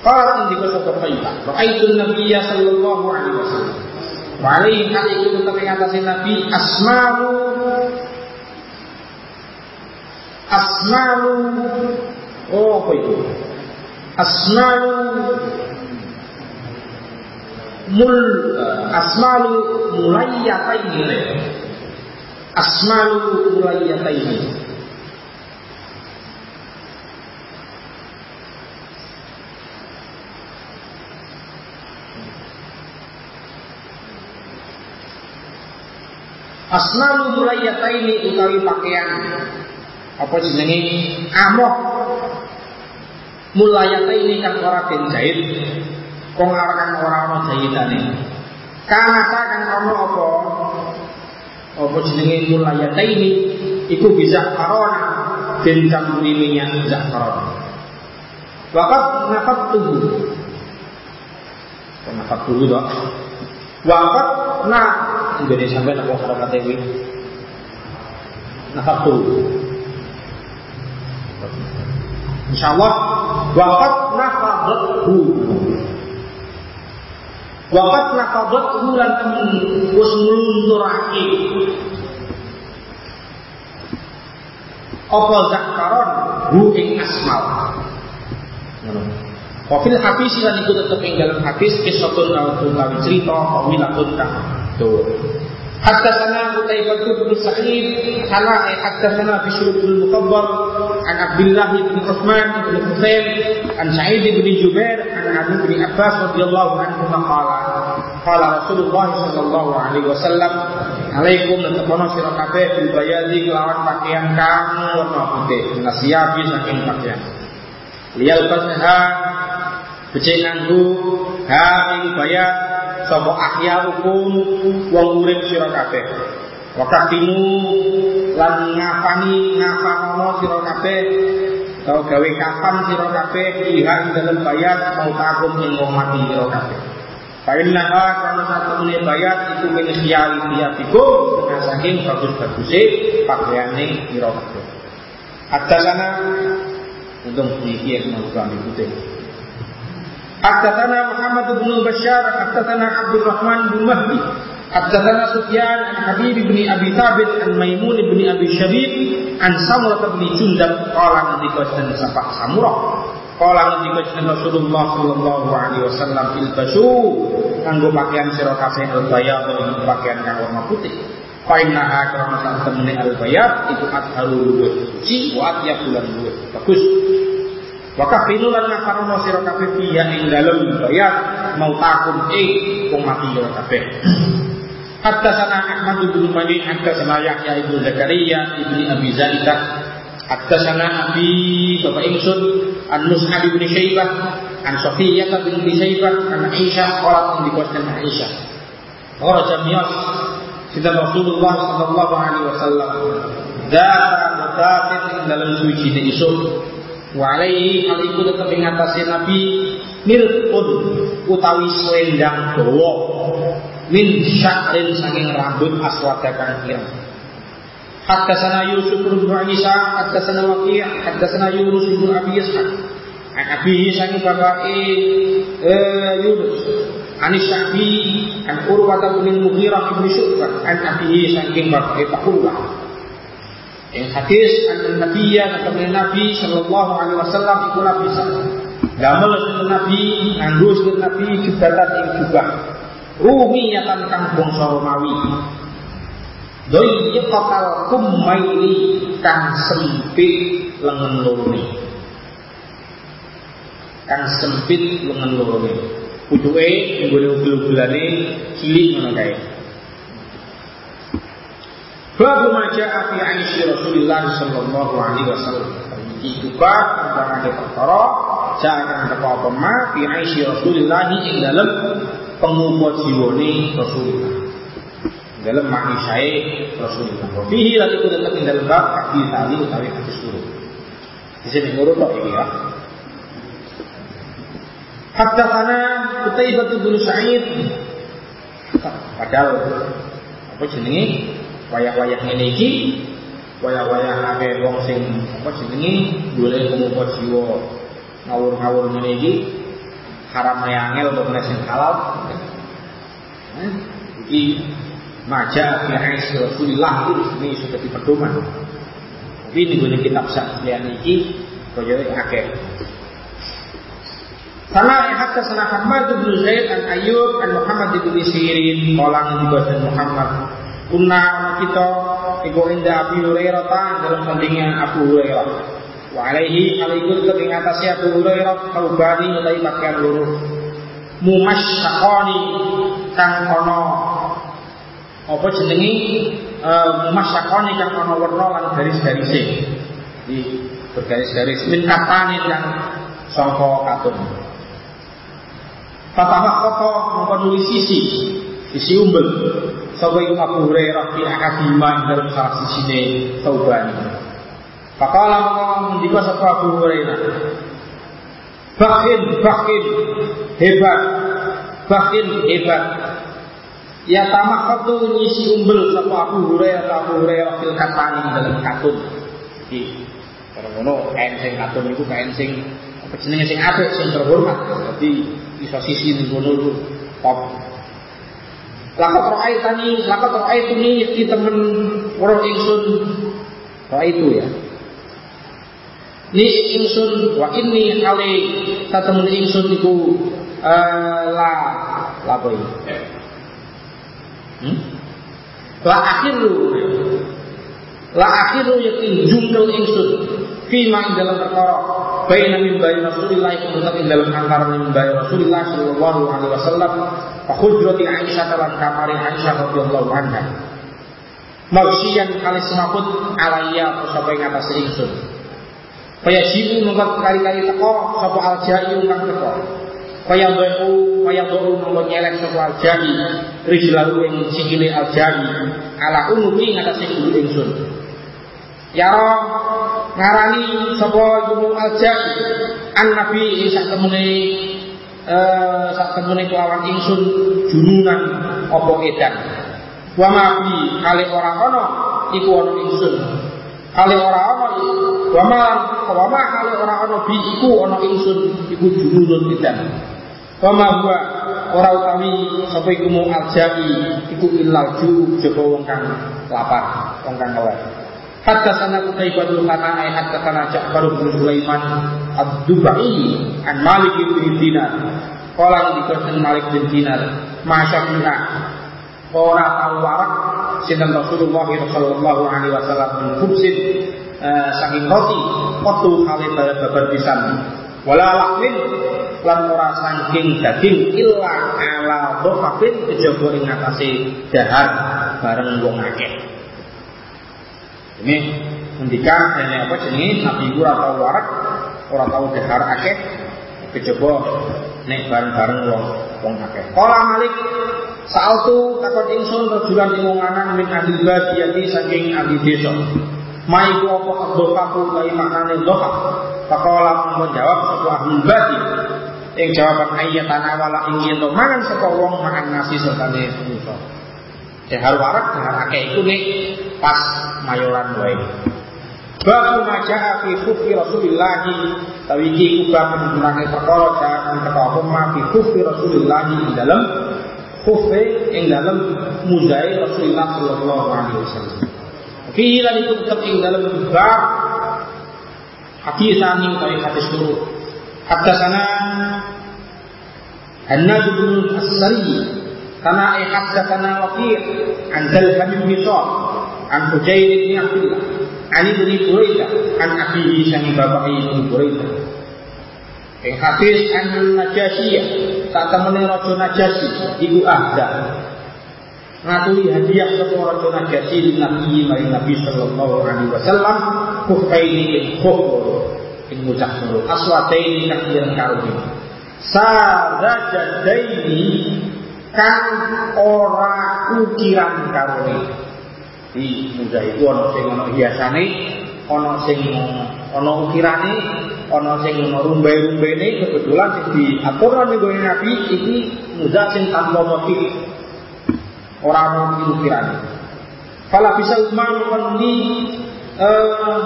Qalat indika sapa Khailah, ra'aitu Nabiyya sallallahu alaihi wasallam. Wali kali itu tetap ngatasin Nabi asmalu asmalu oh apa itu? Asmalu mul asmalu mulayyataini asmalu mulayyataini Asnalu mulayata ini utawi pakaian. Apa jenenge amok mulayata ini kan ora den jahit kok kan ora ana jahitane kanasa kan ana apa? Apa jenenge mulayata ini iku bisa karona den campuri minyak zakaron Wakat nafat tubuh. Nafat tubuh dok. Wakat nah jadi sampai nak harap kata ini nafatu Insyaallah waqat nafadathu Waqat nafadathu lan wis nglunturake apa zakaron hu ing asmal. Wafil hadis lan iku tetep ing dalam hadis kisatun utawi cerita kawilatun kang Tuh. Haddatsana Qutaibah bin Sa'id, qala eh, haddatsana Bishr bin Muqaddar, an Abdullah bin Uthman bin Husain, an Sa'id bin Jubair, an Abi bin Abbas radhiyallahu anhu qala qala Rasulullah sallallahu alaihi wasallam Alaikum dan tepono sira kabeh dibayadi kelawan pakaian kamu warna putih. Nasiabi saking pakaian. Lial pasaha becik nganggo ha ing bayat sapa ahyaukum wong urip sira kabeh wakatinu lan ngapani ngapanono sira kabeh atau gawe kapan sira kabeh iha ing dalem bayat mau takum ing mati sira kabeh Fa'innaha karena satu menit bayat itu min khiyali tiyatikum dengan saking bagus-bagusnya pakaiannya sira kabeh. Ada sana untung sedikit mau kami putih. حدثنا محمد بن بشار حدثنا عبد الرحمن بن مهدي حدثنا سفيان عن حبيب بن ابي ثابت عن ميمون بن ابي شبيب عن سمرة بن جندب قال نتيجة سبع سمرة قال ngendika Rasulullah sallallahu alaihi wasallam ilbasu kanggo pakaian sira kabeh al-bayad pakaian kang warna putih Fainaha karena saat temene al-bayat itu adharu luwih suci wa atyab bulan luwih bagus Wakaf itu lan ngafarono sira kabeh piya ing dalem bayat mau takum ing wong mati sira kabeh. Hatta sana Ahmad bin Mani hatta sana Yahya ibnu Zakaria ibni Abi Zaidah hatta sana Abi Bapak Ingsun an Mus'ab bin Syaibah an Sofiyah bin Syaibah an Aisyah qalat di kuaskan Aisyah. Ora jamiyas Sida Rasulullah sallallahu alaihi wasallam Dara mutatin dalam suci isuk Wa alaihi hal iku tetep ing Nabi milkun utawi selendang dawa min sya'rin saking rambut aswada kang ireng. Haddatsana Yusuf bin Isa, haddatsana Waqi', haddatsana Yunus bin Abi Ishaq. Abi saking bapake eh Yunus. An Syafi an Urwah bin Mughirah bin Syu'bah an Abi saking bapake Takullah. Yang hadis Nabi atau Nabi Shallallahu Alaihi Wasallam itu Nabi Damel Nabi nganggo Nabi jubatan jubah. Rumi nyatan kang bangsa Romawi. Doi kumaili kang sempit lengan lorone. Kang sempit lengan lorone. Pucuke nggone ugel-ugelane cilik ngono kae. Babu maja fi aishi Rasulullah sallallahu alaihi wasallam. Iki bab tentang ada perkara jangan ada apa-apa ma fi aishi Rasulullah ing dalam pengumpul jiwane Rasulullah. Dalam maishae Rasulullah. Wa fihi lan iku tetep ing dalam bab hadis tadi utawi hadis turun. Di sini nurut tok iki ya. Hatta sana Utaibah bin Sa'id padahal apa jenenge wayah-wayah ngene iki wayah-wayah akeh wong sing apa jenenge golek pemuka jiwa ngawur-ngawur ngene iki haram angel untuk sing halal Ini maja fi itu ini sudah diperdoman. Tapi ini guna kitab saklian ini kaya akeh. Sana hatta sana Muhammad bin Zaid an Ayyub an Muhammad bin Sirin kolang juga dan Muhammad Kunna kita iku inda Abu Hurairah dalam sandingnya Abu Hurairah. Wa alaihi alaikun ke atasnya Abu Hurairah kaubani utai pakaian luruh mumasyakoni kang ono apa jenengi? E, mumasyakoni kang ono warna lan garis-garis di bergaris-garis. Min katani yang songko katun. Fatahah koko mengkonuli sisi. Sisi umbel Sapa iku Abu Hurairah fi akadima dalam salah sisi ne Taubani. Fakala mengkong Ndika sapa Abu Hurairah. Bakin, bakin Hebat. Bakin, hebat. Ya tamak satu ngisi umbel Sapa Abu Hurairah Abu Hurairah fil katani dalam katun. Jadi Kalau ngono katun itu kain sing apa jenenge sing apik sing terhormat. Jadi iso sisi ning ngono top. Lakot ro'ay tani, lakot ro'ay tuni yakti temen Waro ingsun. Ro'ay itu ya. Ni ingsun Wa ini kali Tatemen ingsun iku uh, La La apa ini hmm? La akhiru La akhiru jumlah ingsun Fima dalam perkara baina min bayi Rasulillah ing dalam antara min bayi Rasulillah sallallahu alaihi wasallam fa hujrati Aisyah dalam kamar Aisyah radhiyallahu anha. Maksian kali semaput alaiya sapa ing atas ingsun. Kaya jibu mengkot kali-kali teko sapa aljai kang teko. Kaya bau kaya bau mengkot nyelek sapa aljai. Rijlahu ing sikile aljai. Ala umumi ngatasé kudu ingsun Ya ngarani sapa Ibnu Al-Jami an Nabi sak temune eh sak temune kelawan ingsun jununan apa edan. Wa ma bi kali ora ana iku ana ingsun. Kali ora ana wa ma wa ma kali ora ana bi iku ana ingsun iku jununun edan. Wa ma huwa ora utawi sapa iku mu al-jami iku illal ju jaba wong kang lapar, wong kang. Hatta sana Qutaibah bin Qana'i hatta sana Ja'far bin Sulaiman Ad-Dubai an Malik bin Dinar. Qala dikatakan Malik bin Dinar, "Masyafina." Ora tahu warak sinten Rasulullah sallallahu alaihi wasallam khubsin uh, saking roti qatu kali babar pisan. Wala lahmin lan ora saking daging illa ala dhafin kejaba ing dahar bareng wong. Ini ngendikan ini apa jenenge Nabi ora tau warak, ora tau dahar akeh kejaba nek bareng-bareng wong wong akeh. Kala Malik Saltu takon ingsun rajulan ing wong lanang min ahli badiyati saking ahli desa. Mai ku apa adhofaku kai maknane dhofa. Pakola menjawab sapa ahli badi. Ing jawaban ayatana wala ing yen mangan sapa wong makan nasi sertane manusa. Dahar warak dahar akeh iku nek pas mayoran wae. Babu maja'a fi khufi Rasulillah tawi iki kubah menerangke perkara jakan teko apa fi khufi Rasulillah ing dalam khufi ing dalam muzai Rasulullah sallallahu alaihi wasallam. Fihi lan iku tetep ing dalam bab hadisan ing tawi hadis turu. Hatta sana Hannad bin As-Sari Karena eh haddatsana Waqi' an Dalham bin Sa'd an Hujair bin Abdullah. An Ibnu Buraidah an Abi sang bapak Ibnu Buraidah. Ing hadis an Najasiyah. Tak temene raja Najasi iku ahda. Ngaturi hadiah sapa raja Najasi li Nabi maring Nabi sallallahu alaihi wasallam kufaini ing khufur ing ngucap suruh aswataini kang karo Sarajadaini kang ora ukiran karone di muda itu ana sing ana hiasane ana sing ana ukirane ana sing ana rumbai-rumbene kebetulan sing diatur ning Nabi iki muda sing tanpa motif. Ora ana ukirane. Kala bisa umar memenuhi eh,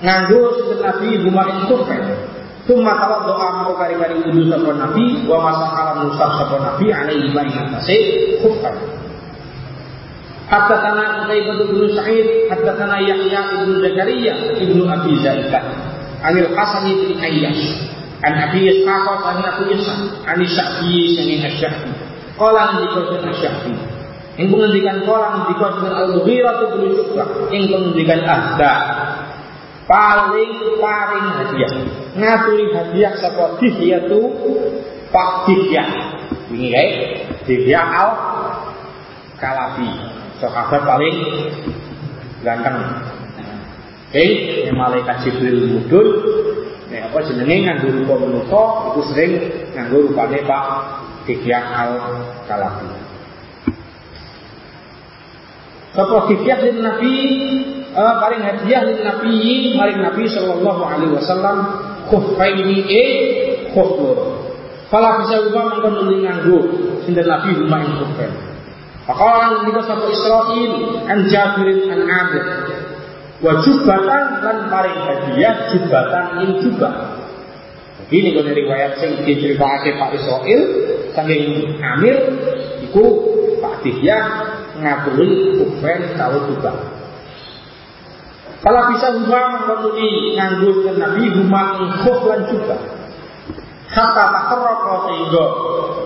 nganggo sinten Nabi Huma ing Tumma tawa doa mau kari-kari wudu sapa Nabi wa masakala musaf sapa Nabi alaihi wa ingatase khufan. Hatta sana Qutaibah bin Sa'id, hatta Yahya bin Zakaria ibnu Abi Zaidah. Anil Hasan bin Ayyash. An Abi Ishaq an Abu Ishaq, an Syafi'i sanging Asy-Syafi'i. Qala ngendika Asy-Syafi'i. Yang mengendikan kolam ngendika dengan Al-Mughirah bin Syu'bah, yang mengendikan Ahda. Paling paling hadiah. Ngaturi hadiah sapa yaitu Pak Dihyah. Ini kae Dihyah Al Kalabi. Sahabat paling ganteng. Oke, okay, malaikat Jibril mudul Nek apa jenenge nganggo rupa manusa iku sering nganggo rupane Pak Dikyah Al Kalabi. Sapa Dikyah lin Nabi uh, paling hadiah lin Nabi maring Nabi sallallahu alaihi wasallam khuffaini e khuf loro. Fala bisa ubah mangkon nuli nganggo sinten Nabi rumah ing khuffain. Faqala ngendika sapa Israil an Jabirin an Amir Wa jubatan lan paring hadiah jubatan ing juga. Begini kalau riwayat sing diceritakan Pak Israel saking Amir iku Pak Dihyah ngabuli kufen kalau juga. Kalau bisa huma memenuhi nganggur ke Nabi huma khuf lan juga. Hatta tak teroko sehingga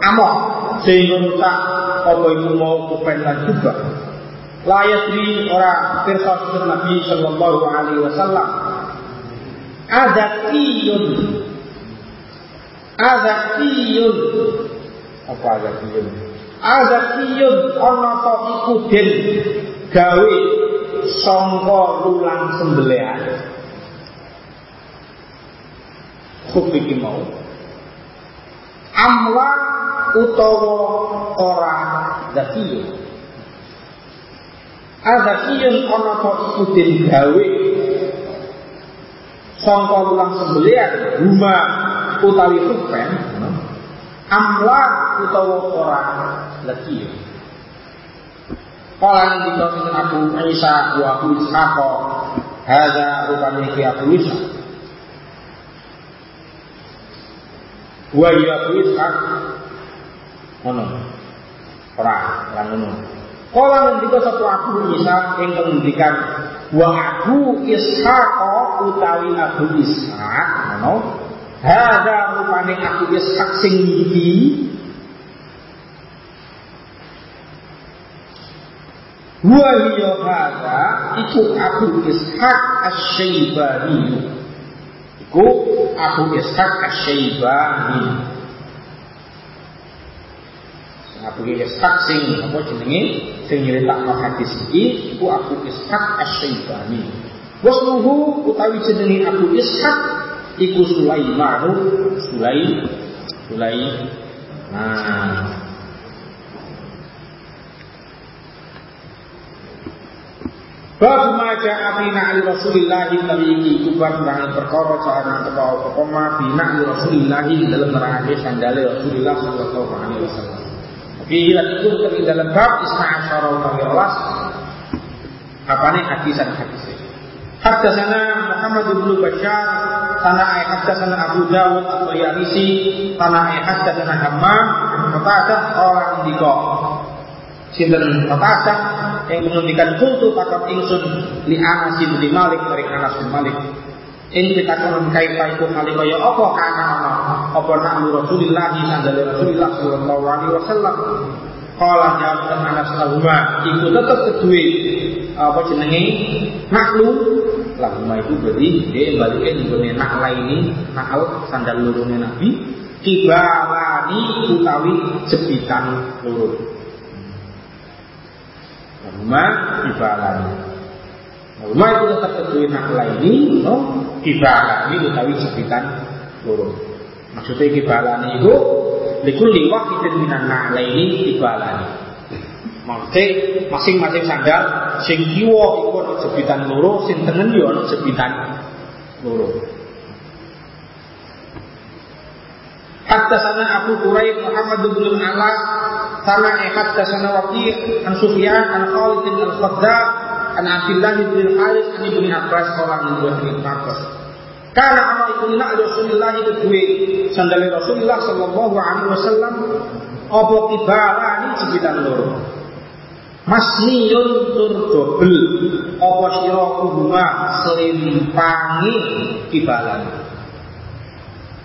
amok. Sehingga tak apa itu mau kufen lan juga la di orang pirsa Nabi sallallahu alaihi wasallam. Azakiyun azakiyun apa azakiyun azakiyun ana to iku den gawe sangka lulang sembelihan. Hukum mau. Amla utawa ora zakiyun Azakiyun ana to iku den gawe. Sangka ulang sembelian huma utawi kufen amla utawa ora lagi Ngendika sinten Abu Isa wa Abu Ishaq hadza rupane ki Abu Isa Wa ya Abu Ishaq. Ngono. Ora ora ngono. Kala ngendika satu Abu Isa yang mengendikan wa Abu Ishaq utawi Abu Ishaq ngono. Hada rupane Abu Ishaq sing iki Wa hiya hada iku Abu Ishaq Asy-Syaibani. Iku Abu Ishaq Asy-Syaibani. Abu Ishaq sing apa jenenge sing nyeritakno hadis iki iku Abu Ishaq Asy-Syaibani. Wasmuhu utawi jenenge Abu Ishaq iku Sulaiman Sulai Sulai nah Bab maja api na'li Rasulillah Nabi kubah dengan perkara Cara teko pokoma Bi na'li Rasulillah Dalam nerangake sandale Rasulillah Sallallahu alaihi wasallam. Fihi itu di dalam bab Isna Asyara rolas Apa nih hadisan hadisnya Hatta sana Muhammad bin Bashar Tanah ayat sana Abu Dawud atau Yarisi Tanah ayat sana Hammam Qatadah orang indiko Sinten Qatadah yang menghentikan kultu pakat ingsun li Anas bin Malik dari Anas bin Malik. Ing pitakon kaifa iku hale kaya apa? Kana ana apa nak Rasulillah sandale Rasulillah sallallahu alaihi wasallam. Kala jawab Anas lahuma iku tetep kedue apa jenenge? Naklu lahuma itu berarti dia balikin nggone nakla ini nakal sandal lurune Nabi kibalani utawi jepitan lurun. Lahuma kibalani Rumah itu tetap tentuin nakla ini, no, kibalani utawi jepitan loro. Maksudnya kibalani itu likulli wahidin minan nakla ini kibalani. Maksudnya masing-masing sandal sing kiwa iku jepitan loro, sing tengen yo ana jepitan loro. Hatta sana Abu Quraib Muhammad bin Ala sana hatta sana Waqi' an Sufyan an Khalid al-Khadda an Abdullah bin Harith an Ibnu Abbas orang yang buat Abbas. Karena ana iku nak Rasulullah itu duwe sandale Rasulullah sallallahu alaihi wasallam apa kibalani sekitar loro. Masniyun tur dobel apa sira kuhuma selimpangi kibalan.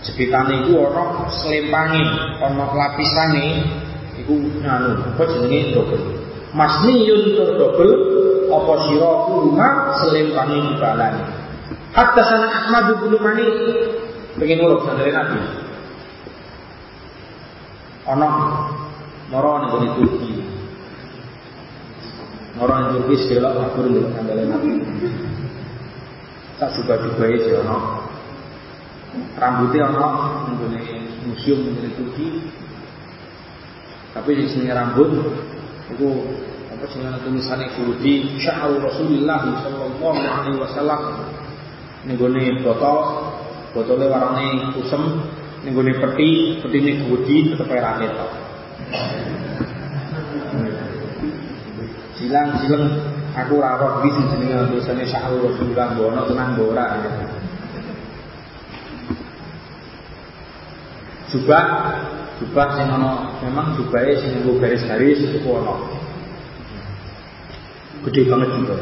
Sebitane iku ana selimpangi, ana lapisane iku nganu, apa jenenge dobel. Masniyun tur dobel apa sira kuhuma selimpangi kibalan. Hatta sana Ahmad bin Mani pengen ngurus dari Nabi. Ana moro ning Turki. Moro ning Turki sedelok matur ning kandhane Nabi. Tak juga-juga ya ono. Rambutnya ono ning museum ning Turki. Tapi di sini rambut itu apa jenenge tulisannya Yahudi Syahrul Rasulullah sallallahu alaihi wasallam. Nenggone botol botolnya warnanya kusem nenggone peti peti ini gudi tetep rame silang silang aku rawat bis jenenge tulisannya Syahrul Rasulullah bono tenang bora jubah jubah sing ana memang jubahnya sing nggo garis-garis itu ono. Gede banget juga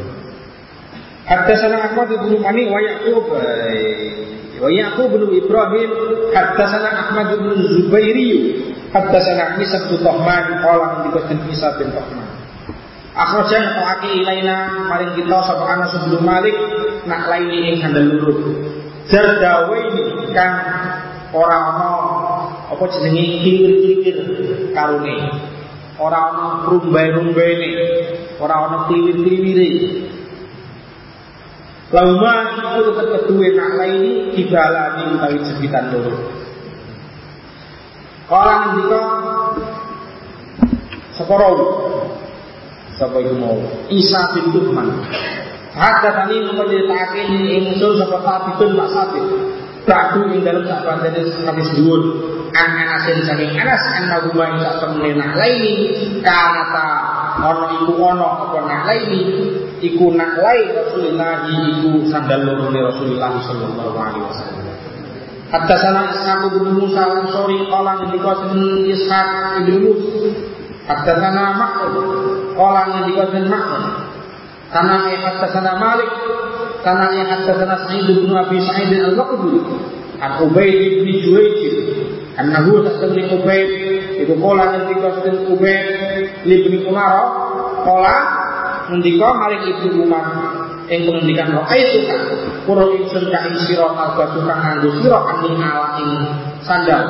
Haddatsana Ahmad bin Mani wa Yaqub. Wa Yaqub bin Ibrahim haddatsana Ahmad bin Zubairi haddatsana Isa bin Tahman qala dikatakan Isa bin Tahman Akhrajan ta'aki ilaina maring kita sapa ana sebelum Malik nak laini ing handal lurut Zardawaini kan ora ana apa jenenge kiwir-kiwir karune ora ana rumbai-rumbaine ora ana kiwir-kiwire Lauma itu kedua nak lain dibalani utawi jepitan loro. Orang ndika sapa rawi? Sapa iku mau? Isa bin Tuhman. Hadda tani menceritakan ingsun sapa sabitun Pak Sabit. Badu ing dalam sak bandane hadis dhuwur. An Anasin saking Anas anna huma ing sak temene nak laini kanata ana iku ana apa nak laini iku nak lai Rasulullah iku sandal loro Rasulullah sallallahu alaihi wasallam. Hatta sana Ishaq bin Musa al-Ansari qala ngendika sinten Ishaq bin Musa. Hatta sana Ma'ruf qala ngendika sinten Ma'ruf. Karena ya hatta sana Malik karena ya hatta sana Sa'id bin Abi Sa'id al-Waqdi. An Ubaid bin Juwayj annahu tasmi Ubaid. Itu qala ngendika sinten Ubaid. Li Umar qala ngendika maring ibu Umar. Ing pengendikan roh itu kan kuro ingsun ka ing sira alba tukang nganggo sira aning ala ing sandal.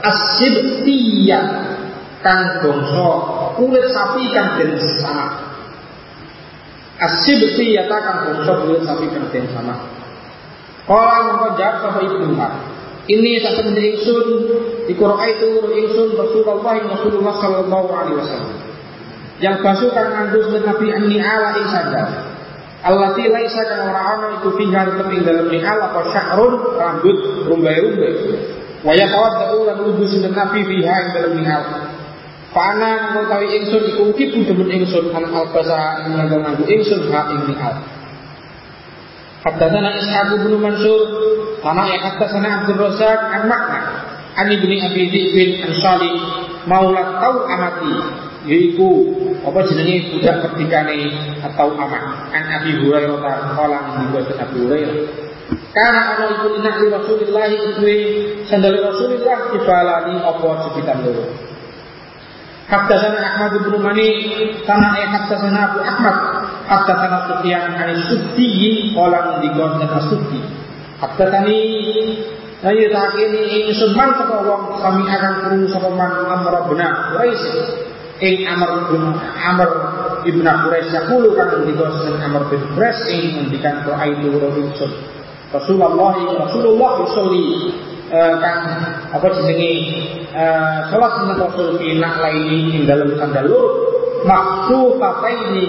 Asibtiyah kang bangsa kulit sapi kang den sama. Asibtiyah kang bangsa kulit sapi kang den sama. Kala mongko jawab sapa ibu Umar ini tak temen ingsun iku itu ingsun Rasulullah Rasulullah sallallahu alaihi wasallam yang basuh kang nganggo Nabi anni ala ing sandal. Allati laisa kang ora ana iku fiha tetep ing dalem ni'al apa syahrun rambut rumbai-rumbai. Wa yatawaddau lan wudu sinten Nabi fiha ing dalem ni'al. Fana mengetahui ingsun iku kibu demen ingsun an albasa ing nganggo nganggo ingsun ha ni'al. Haddatsana Ishaq bin Mansur, kana ya haddatsana Abdul Razak an Makna, an ibni Abi Dzib an Salih maula tau amati yaiku apa jenenge budak ketikane atau aman an Abi Hurairah kala ngendika Abi Hurairah. Karena ana iku inak Rasulullah kuwi sandal Rasulullah dibalani apa sekitar loro. Haddatsana Ahmad bin Mani kana ay haddatsana Abu Ahmad haddatsana Sufyan an Sufyi qala ngendika Sufyi. Haddatsani Ayo takini ingsun man sapa wong kami akan krungu sapa man Amr bin Quraisy ing Amr Amr ibn Quraisy yaqulu kan ngendika Amr bin Quraisy ing ngendikan doa itu ingsun Rasulullah Rasulullah yusolli kan apa jenenge salat sunnah Rasul fi laini ing dalem sandal lur maksu ini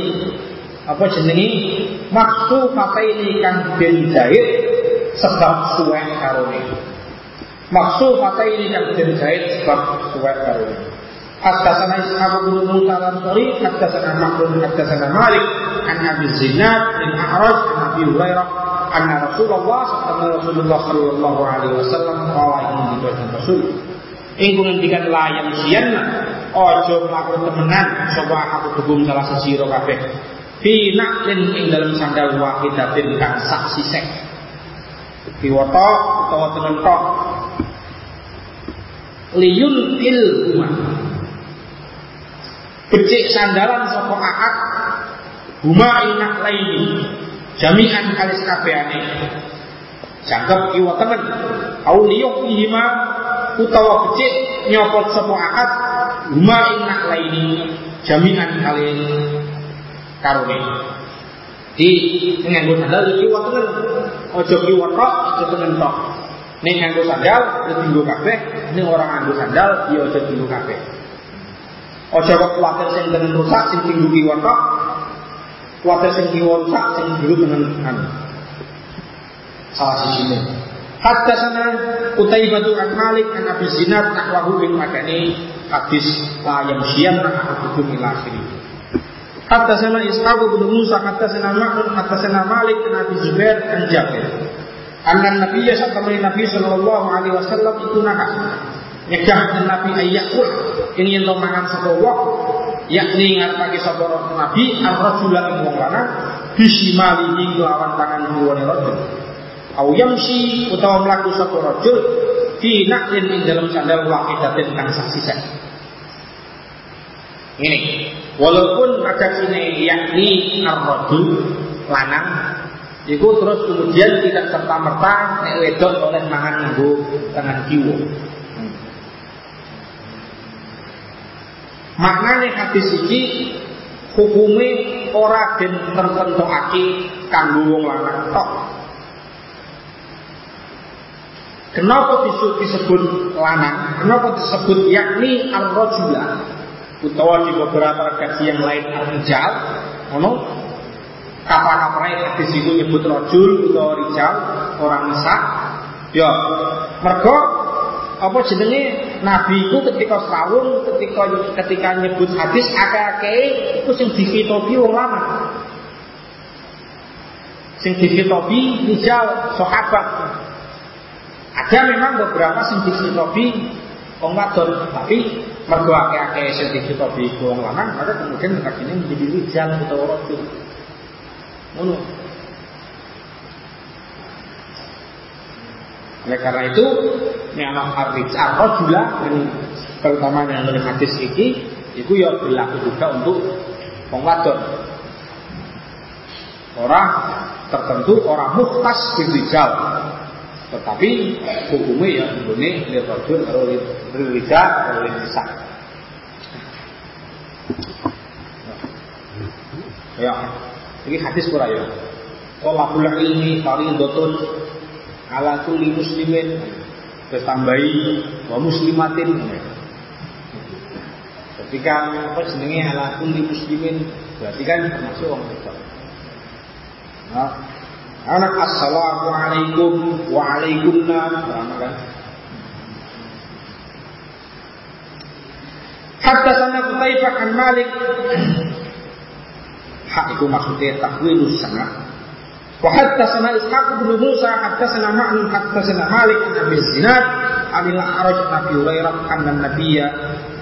apa jenenge maksu ini kan den jahit sebab suwek karone. Maksud kata ini yang terjahit sebab suwek karone. Haddatsana Ishaq bin Musa al-Ansari, haddatsana Mahmud, haddatsana Malik, an Abi Zinad, an A'raj, an Abi Hurairah, anna Rasulullah sallallahu Rasulullah sallallahu alaihi wasallam qala ing dibatan Rasul ing ngendikan layang sianna ojo mlaku temenan sapa aku dugum salah sesiro kabeh fi naqlin ing dalam sandal wahidatin kang sak sisek diwoto utawa tenentok liyun il umah becik sandalan sapa ahad huma inak laini jami'an kalis kabehane. Jangkep kiwa temen au liyuk ihima utawa becik nyopot sapa ahad huma inak laini jami'an kalis karone di nganggo sandal kiwa temen ojo kiwa tok ojo temen tok Ning nganggo sandal, tinggu kabeh. Ning orang nganggo sandal, ya aja tinggu kabeh. Ojo kok kuwatir sing dengan rusak, sing tinggu kiwa tok. Kuwatir sing kiwa rusak, sing tinggu dengan anu. Salah sisi Hatta sana utai batu an Malik an Abi Zinad nahwahu bin makani hadis la yang siam nak hukum ila akhiri. Bin Musa hatta sana Ma'un hatta sana Malik an Abi Zubair an Jabir. Anna Nabi ya satamani Nabi Sallallahu Alaihi Wasallam itu nakah nyegah dan Nabi ayyakul ini yang makan sapa yakni ngarepake sapa Nabi ar-rajula ing wong lanang bisimalihi lawan tangan kiwane rajul au yamsi utawa mlaku sapa rajul fi naqlin ing dalam sandal wahidatin kang saksi ini walaupun ada sini yakni ar-rajul lanang Iku terus kemudian tidak serta merta nek wedok oleh mangan nganggo tangan kiwa. Hmm. Maknanya hadis iki hukume ora den tertentokake kanggo wong lanang tok. Kenapa disebut lanang? Kenapa disebut yakni ar-rajula? Utawa di beberapa redaksi yang lain ngono. Kapal-kapal itu nyebut rojul atau rijal orang nisa. Ya mergo apa jenenge? Nabi itu ketika sawung ketika ketika nyebut hadis akeh-akeh itu sing difitobi wong lama sing difitobi rijal sahabat. Ada memang beberapa sing difitobi wong wadon tapi mergo akeh-akeh sing difitobi wong lanang maka kemudian ini menjadi rijal atau rojul Ngono. Oleh karena itu, ini anak artis rojula ini terutama yang dari hadis ini, itu ya berlaku juga untuk wong Orang tertentu orang muhtas birijal. Tetapi hukumnya ya ini lihat rojul atau rijal atau nisa. Ya. Ini hadis pura ya. Tolakul ilmi faridatun ala kulli muslimin terus tambahi wa muslimatin. Ketika apa jenenge ala kulli muslimin berarti kan termasuk orang itu. Nah, anak assalamualaikum. Wa alaikumsalam kan. Hatta sana Qutaifah an Malik. Hak itu maksudnya takwilus sanad wa haddatsana ishaq bin musa haddatsana ma'nun haddatsana malik an abi zinad anil a'raj nabi hurairah anna nabiyya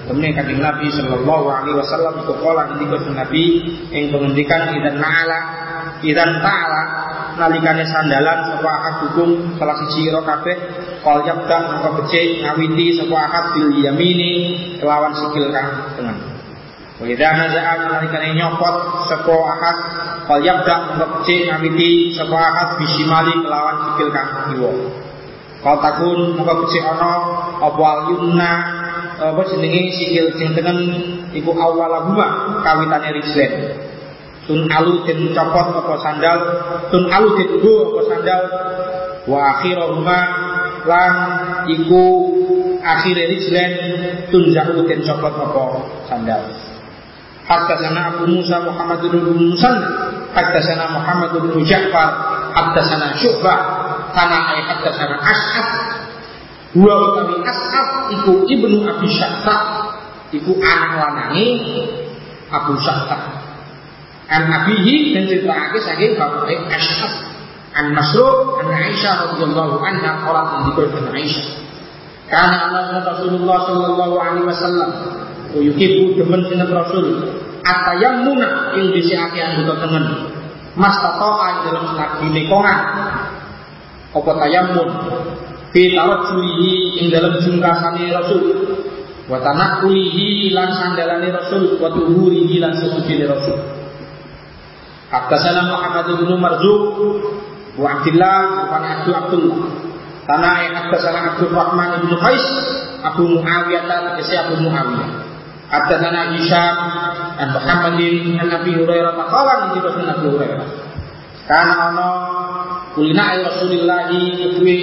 Kemudian kanjeng Nabi Shallallahu Alaihi Wasallam itu kola ketika Nabi yang menghentikan idan naala idan taala nalikane sandalan sapa akad hukum salah siji ira kabeh kal yabda maka becik ngawiti sapa akad bil yamini kelawan sikil kang tengen Wa idza naza'a nalikane nyopot sapa akad fal yabda ngepce ngamiti sapa akad bisimali kelawan sikil kang kiwa. Kal takun muga becik ana apa yumna apa jenenge sikil sing tengen iku awalahuma kawitane rijlen tun alu tin copot apa sandal? Tun alu tin bu apa sandal? Wa akhirohuma lan iku akhire rijlen tun jahu tin copot apa sandal. Hatta sana Abu Musa Muhammad bin Musanna Hatta sana Muhammad bin Ja'far. Hatta sana Syu'bah. Tanah ayat hatta sana As'ad Dua utawi As'ad Iku Ibnu Abi Syahsab Iku anak lanangi Abu Syahsab An abihi dan ceritake saking bapake As'ab. An Masruq an Aisyah radhiyallahu anha qalat dzikr Aisyah. Karena Allah Rasulullah sallallahu alaihi wasallam yukibu demen sinten Rasul atayamuna ing disiake anggota tengen. Mas tatoa dalam lagi nekongan apa tayamun fi tarajjulihi ing dalam jungkasane Rasul wa tanakulihi lan sandalane Rasul wa tuhurihi lan sesucine Rasul. Haddatsana Muhammad bin Marzuq wa Abdullah bin Abdul Abdullah. Tanah yang haddatsana Abdul Rahman bin Qais Abu Muawiyah tegese Abu Muawiyah. Haddatsana Hisham an Muhammadin an Abi Hurairah qala min Nabi Hurairah. Kana ana kulina ay Rasulillah kuwi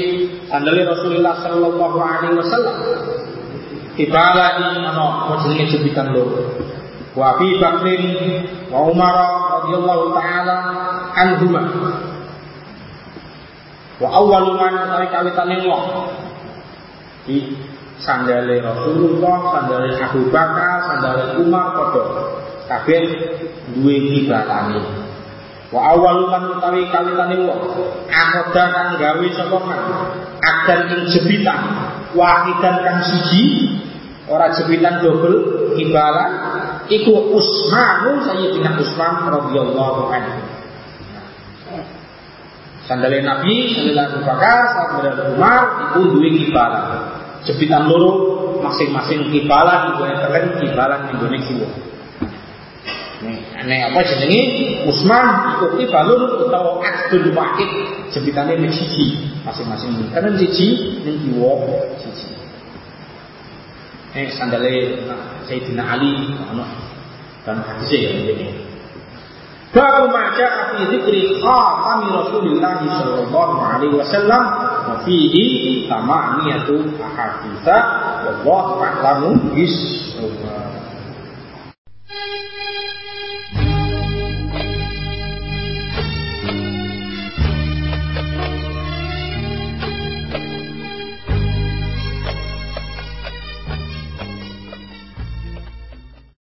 sandale Rasulullah sallallahu alaihi wasallam. Kibala ini ana jenenge jepitan loro. Wa Abi Bakrin wa Umar radhiyallahu taala anhuma Wa awwalu man kawitane wong. Di sandale Rasulullah, sandale Abu Bakar, sandale Umar padha kabeh duwe kibatane. Wa awwalu man utawi kawitane wong. Akhoda kang gawe sapa man. Adan ing jebitan, wahidan kang siji, ora jebitan double kibalan iku Utsman Sayyidina Utsman radhiyallahu anhu Sandalnya Nabi, sandalnya Abu Bakar, sandalnya Umar itu duwe kibalan. Jepitan loro masing-masing kibalan gue keren yang kiwa. Nih, aneh apa jenenge Usman ikut kibalun utawa Abdul Wahid jepitannya ning siji masing-masing keren siji ning kiwa siji. Eh sandale Sayyidina Ali ono dan hadisnya ya ini. Baru maca fi dzikri khatami Rasulullah sallallahu alaihi wasallam wa fihi tamaniyatu ahaditsa wallahu a'lamu bis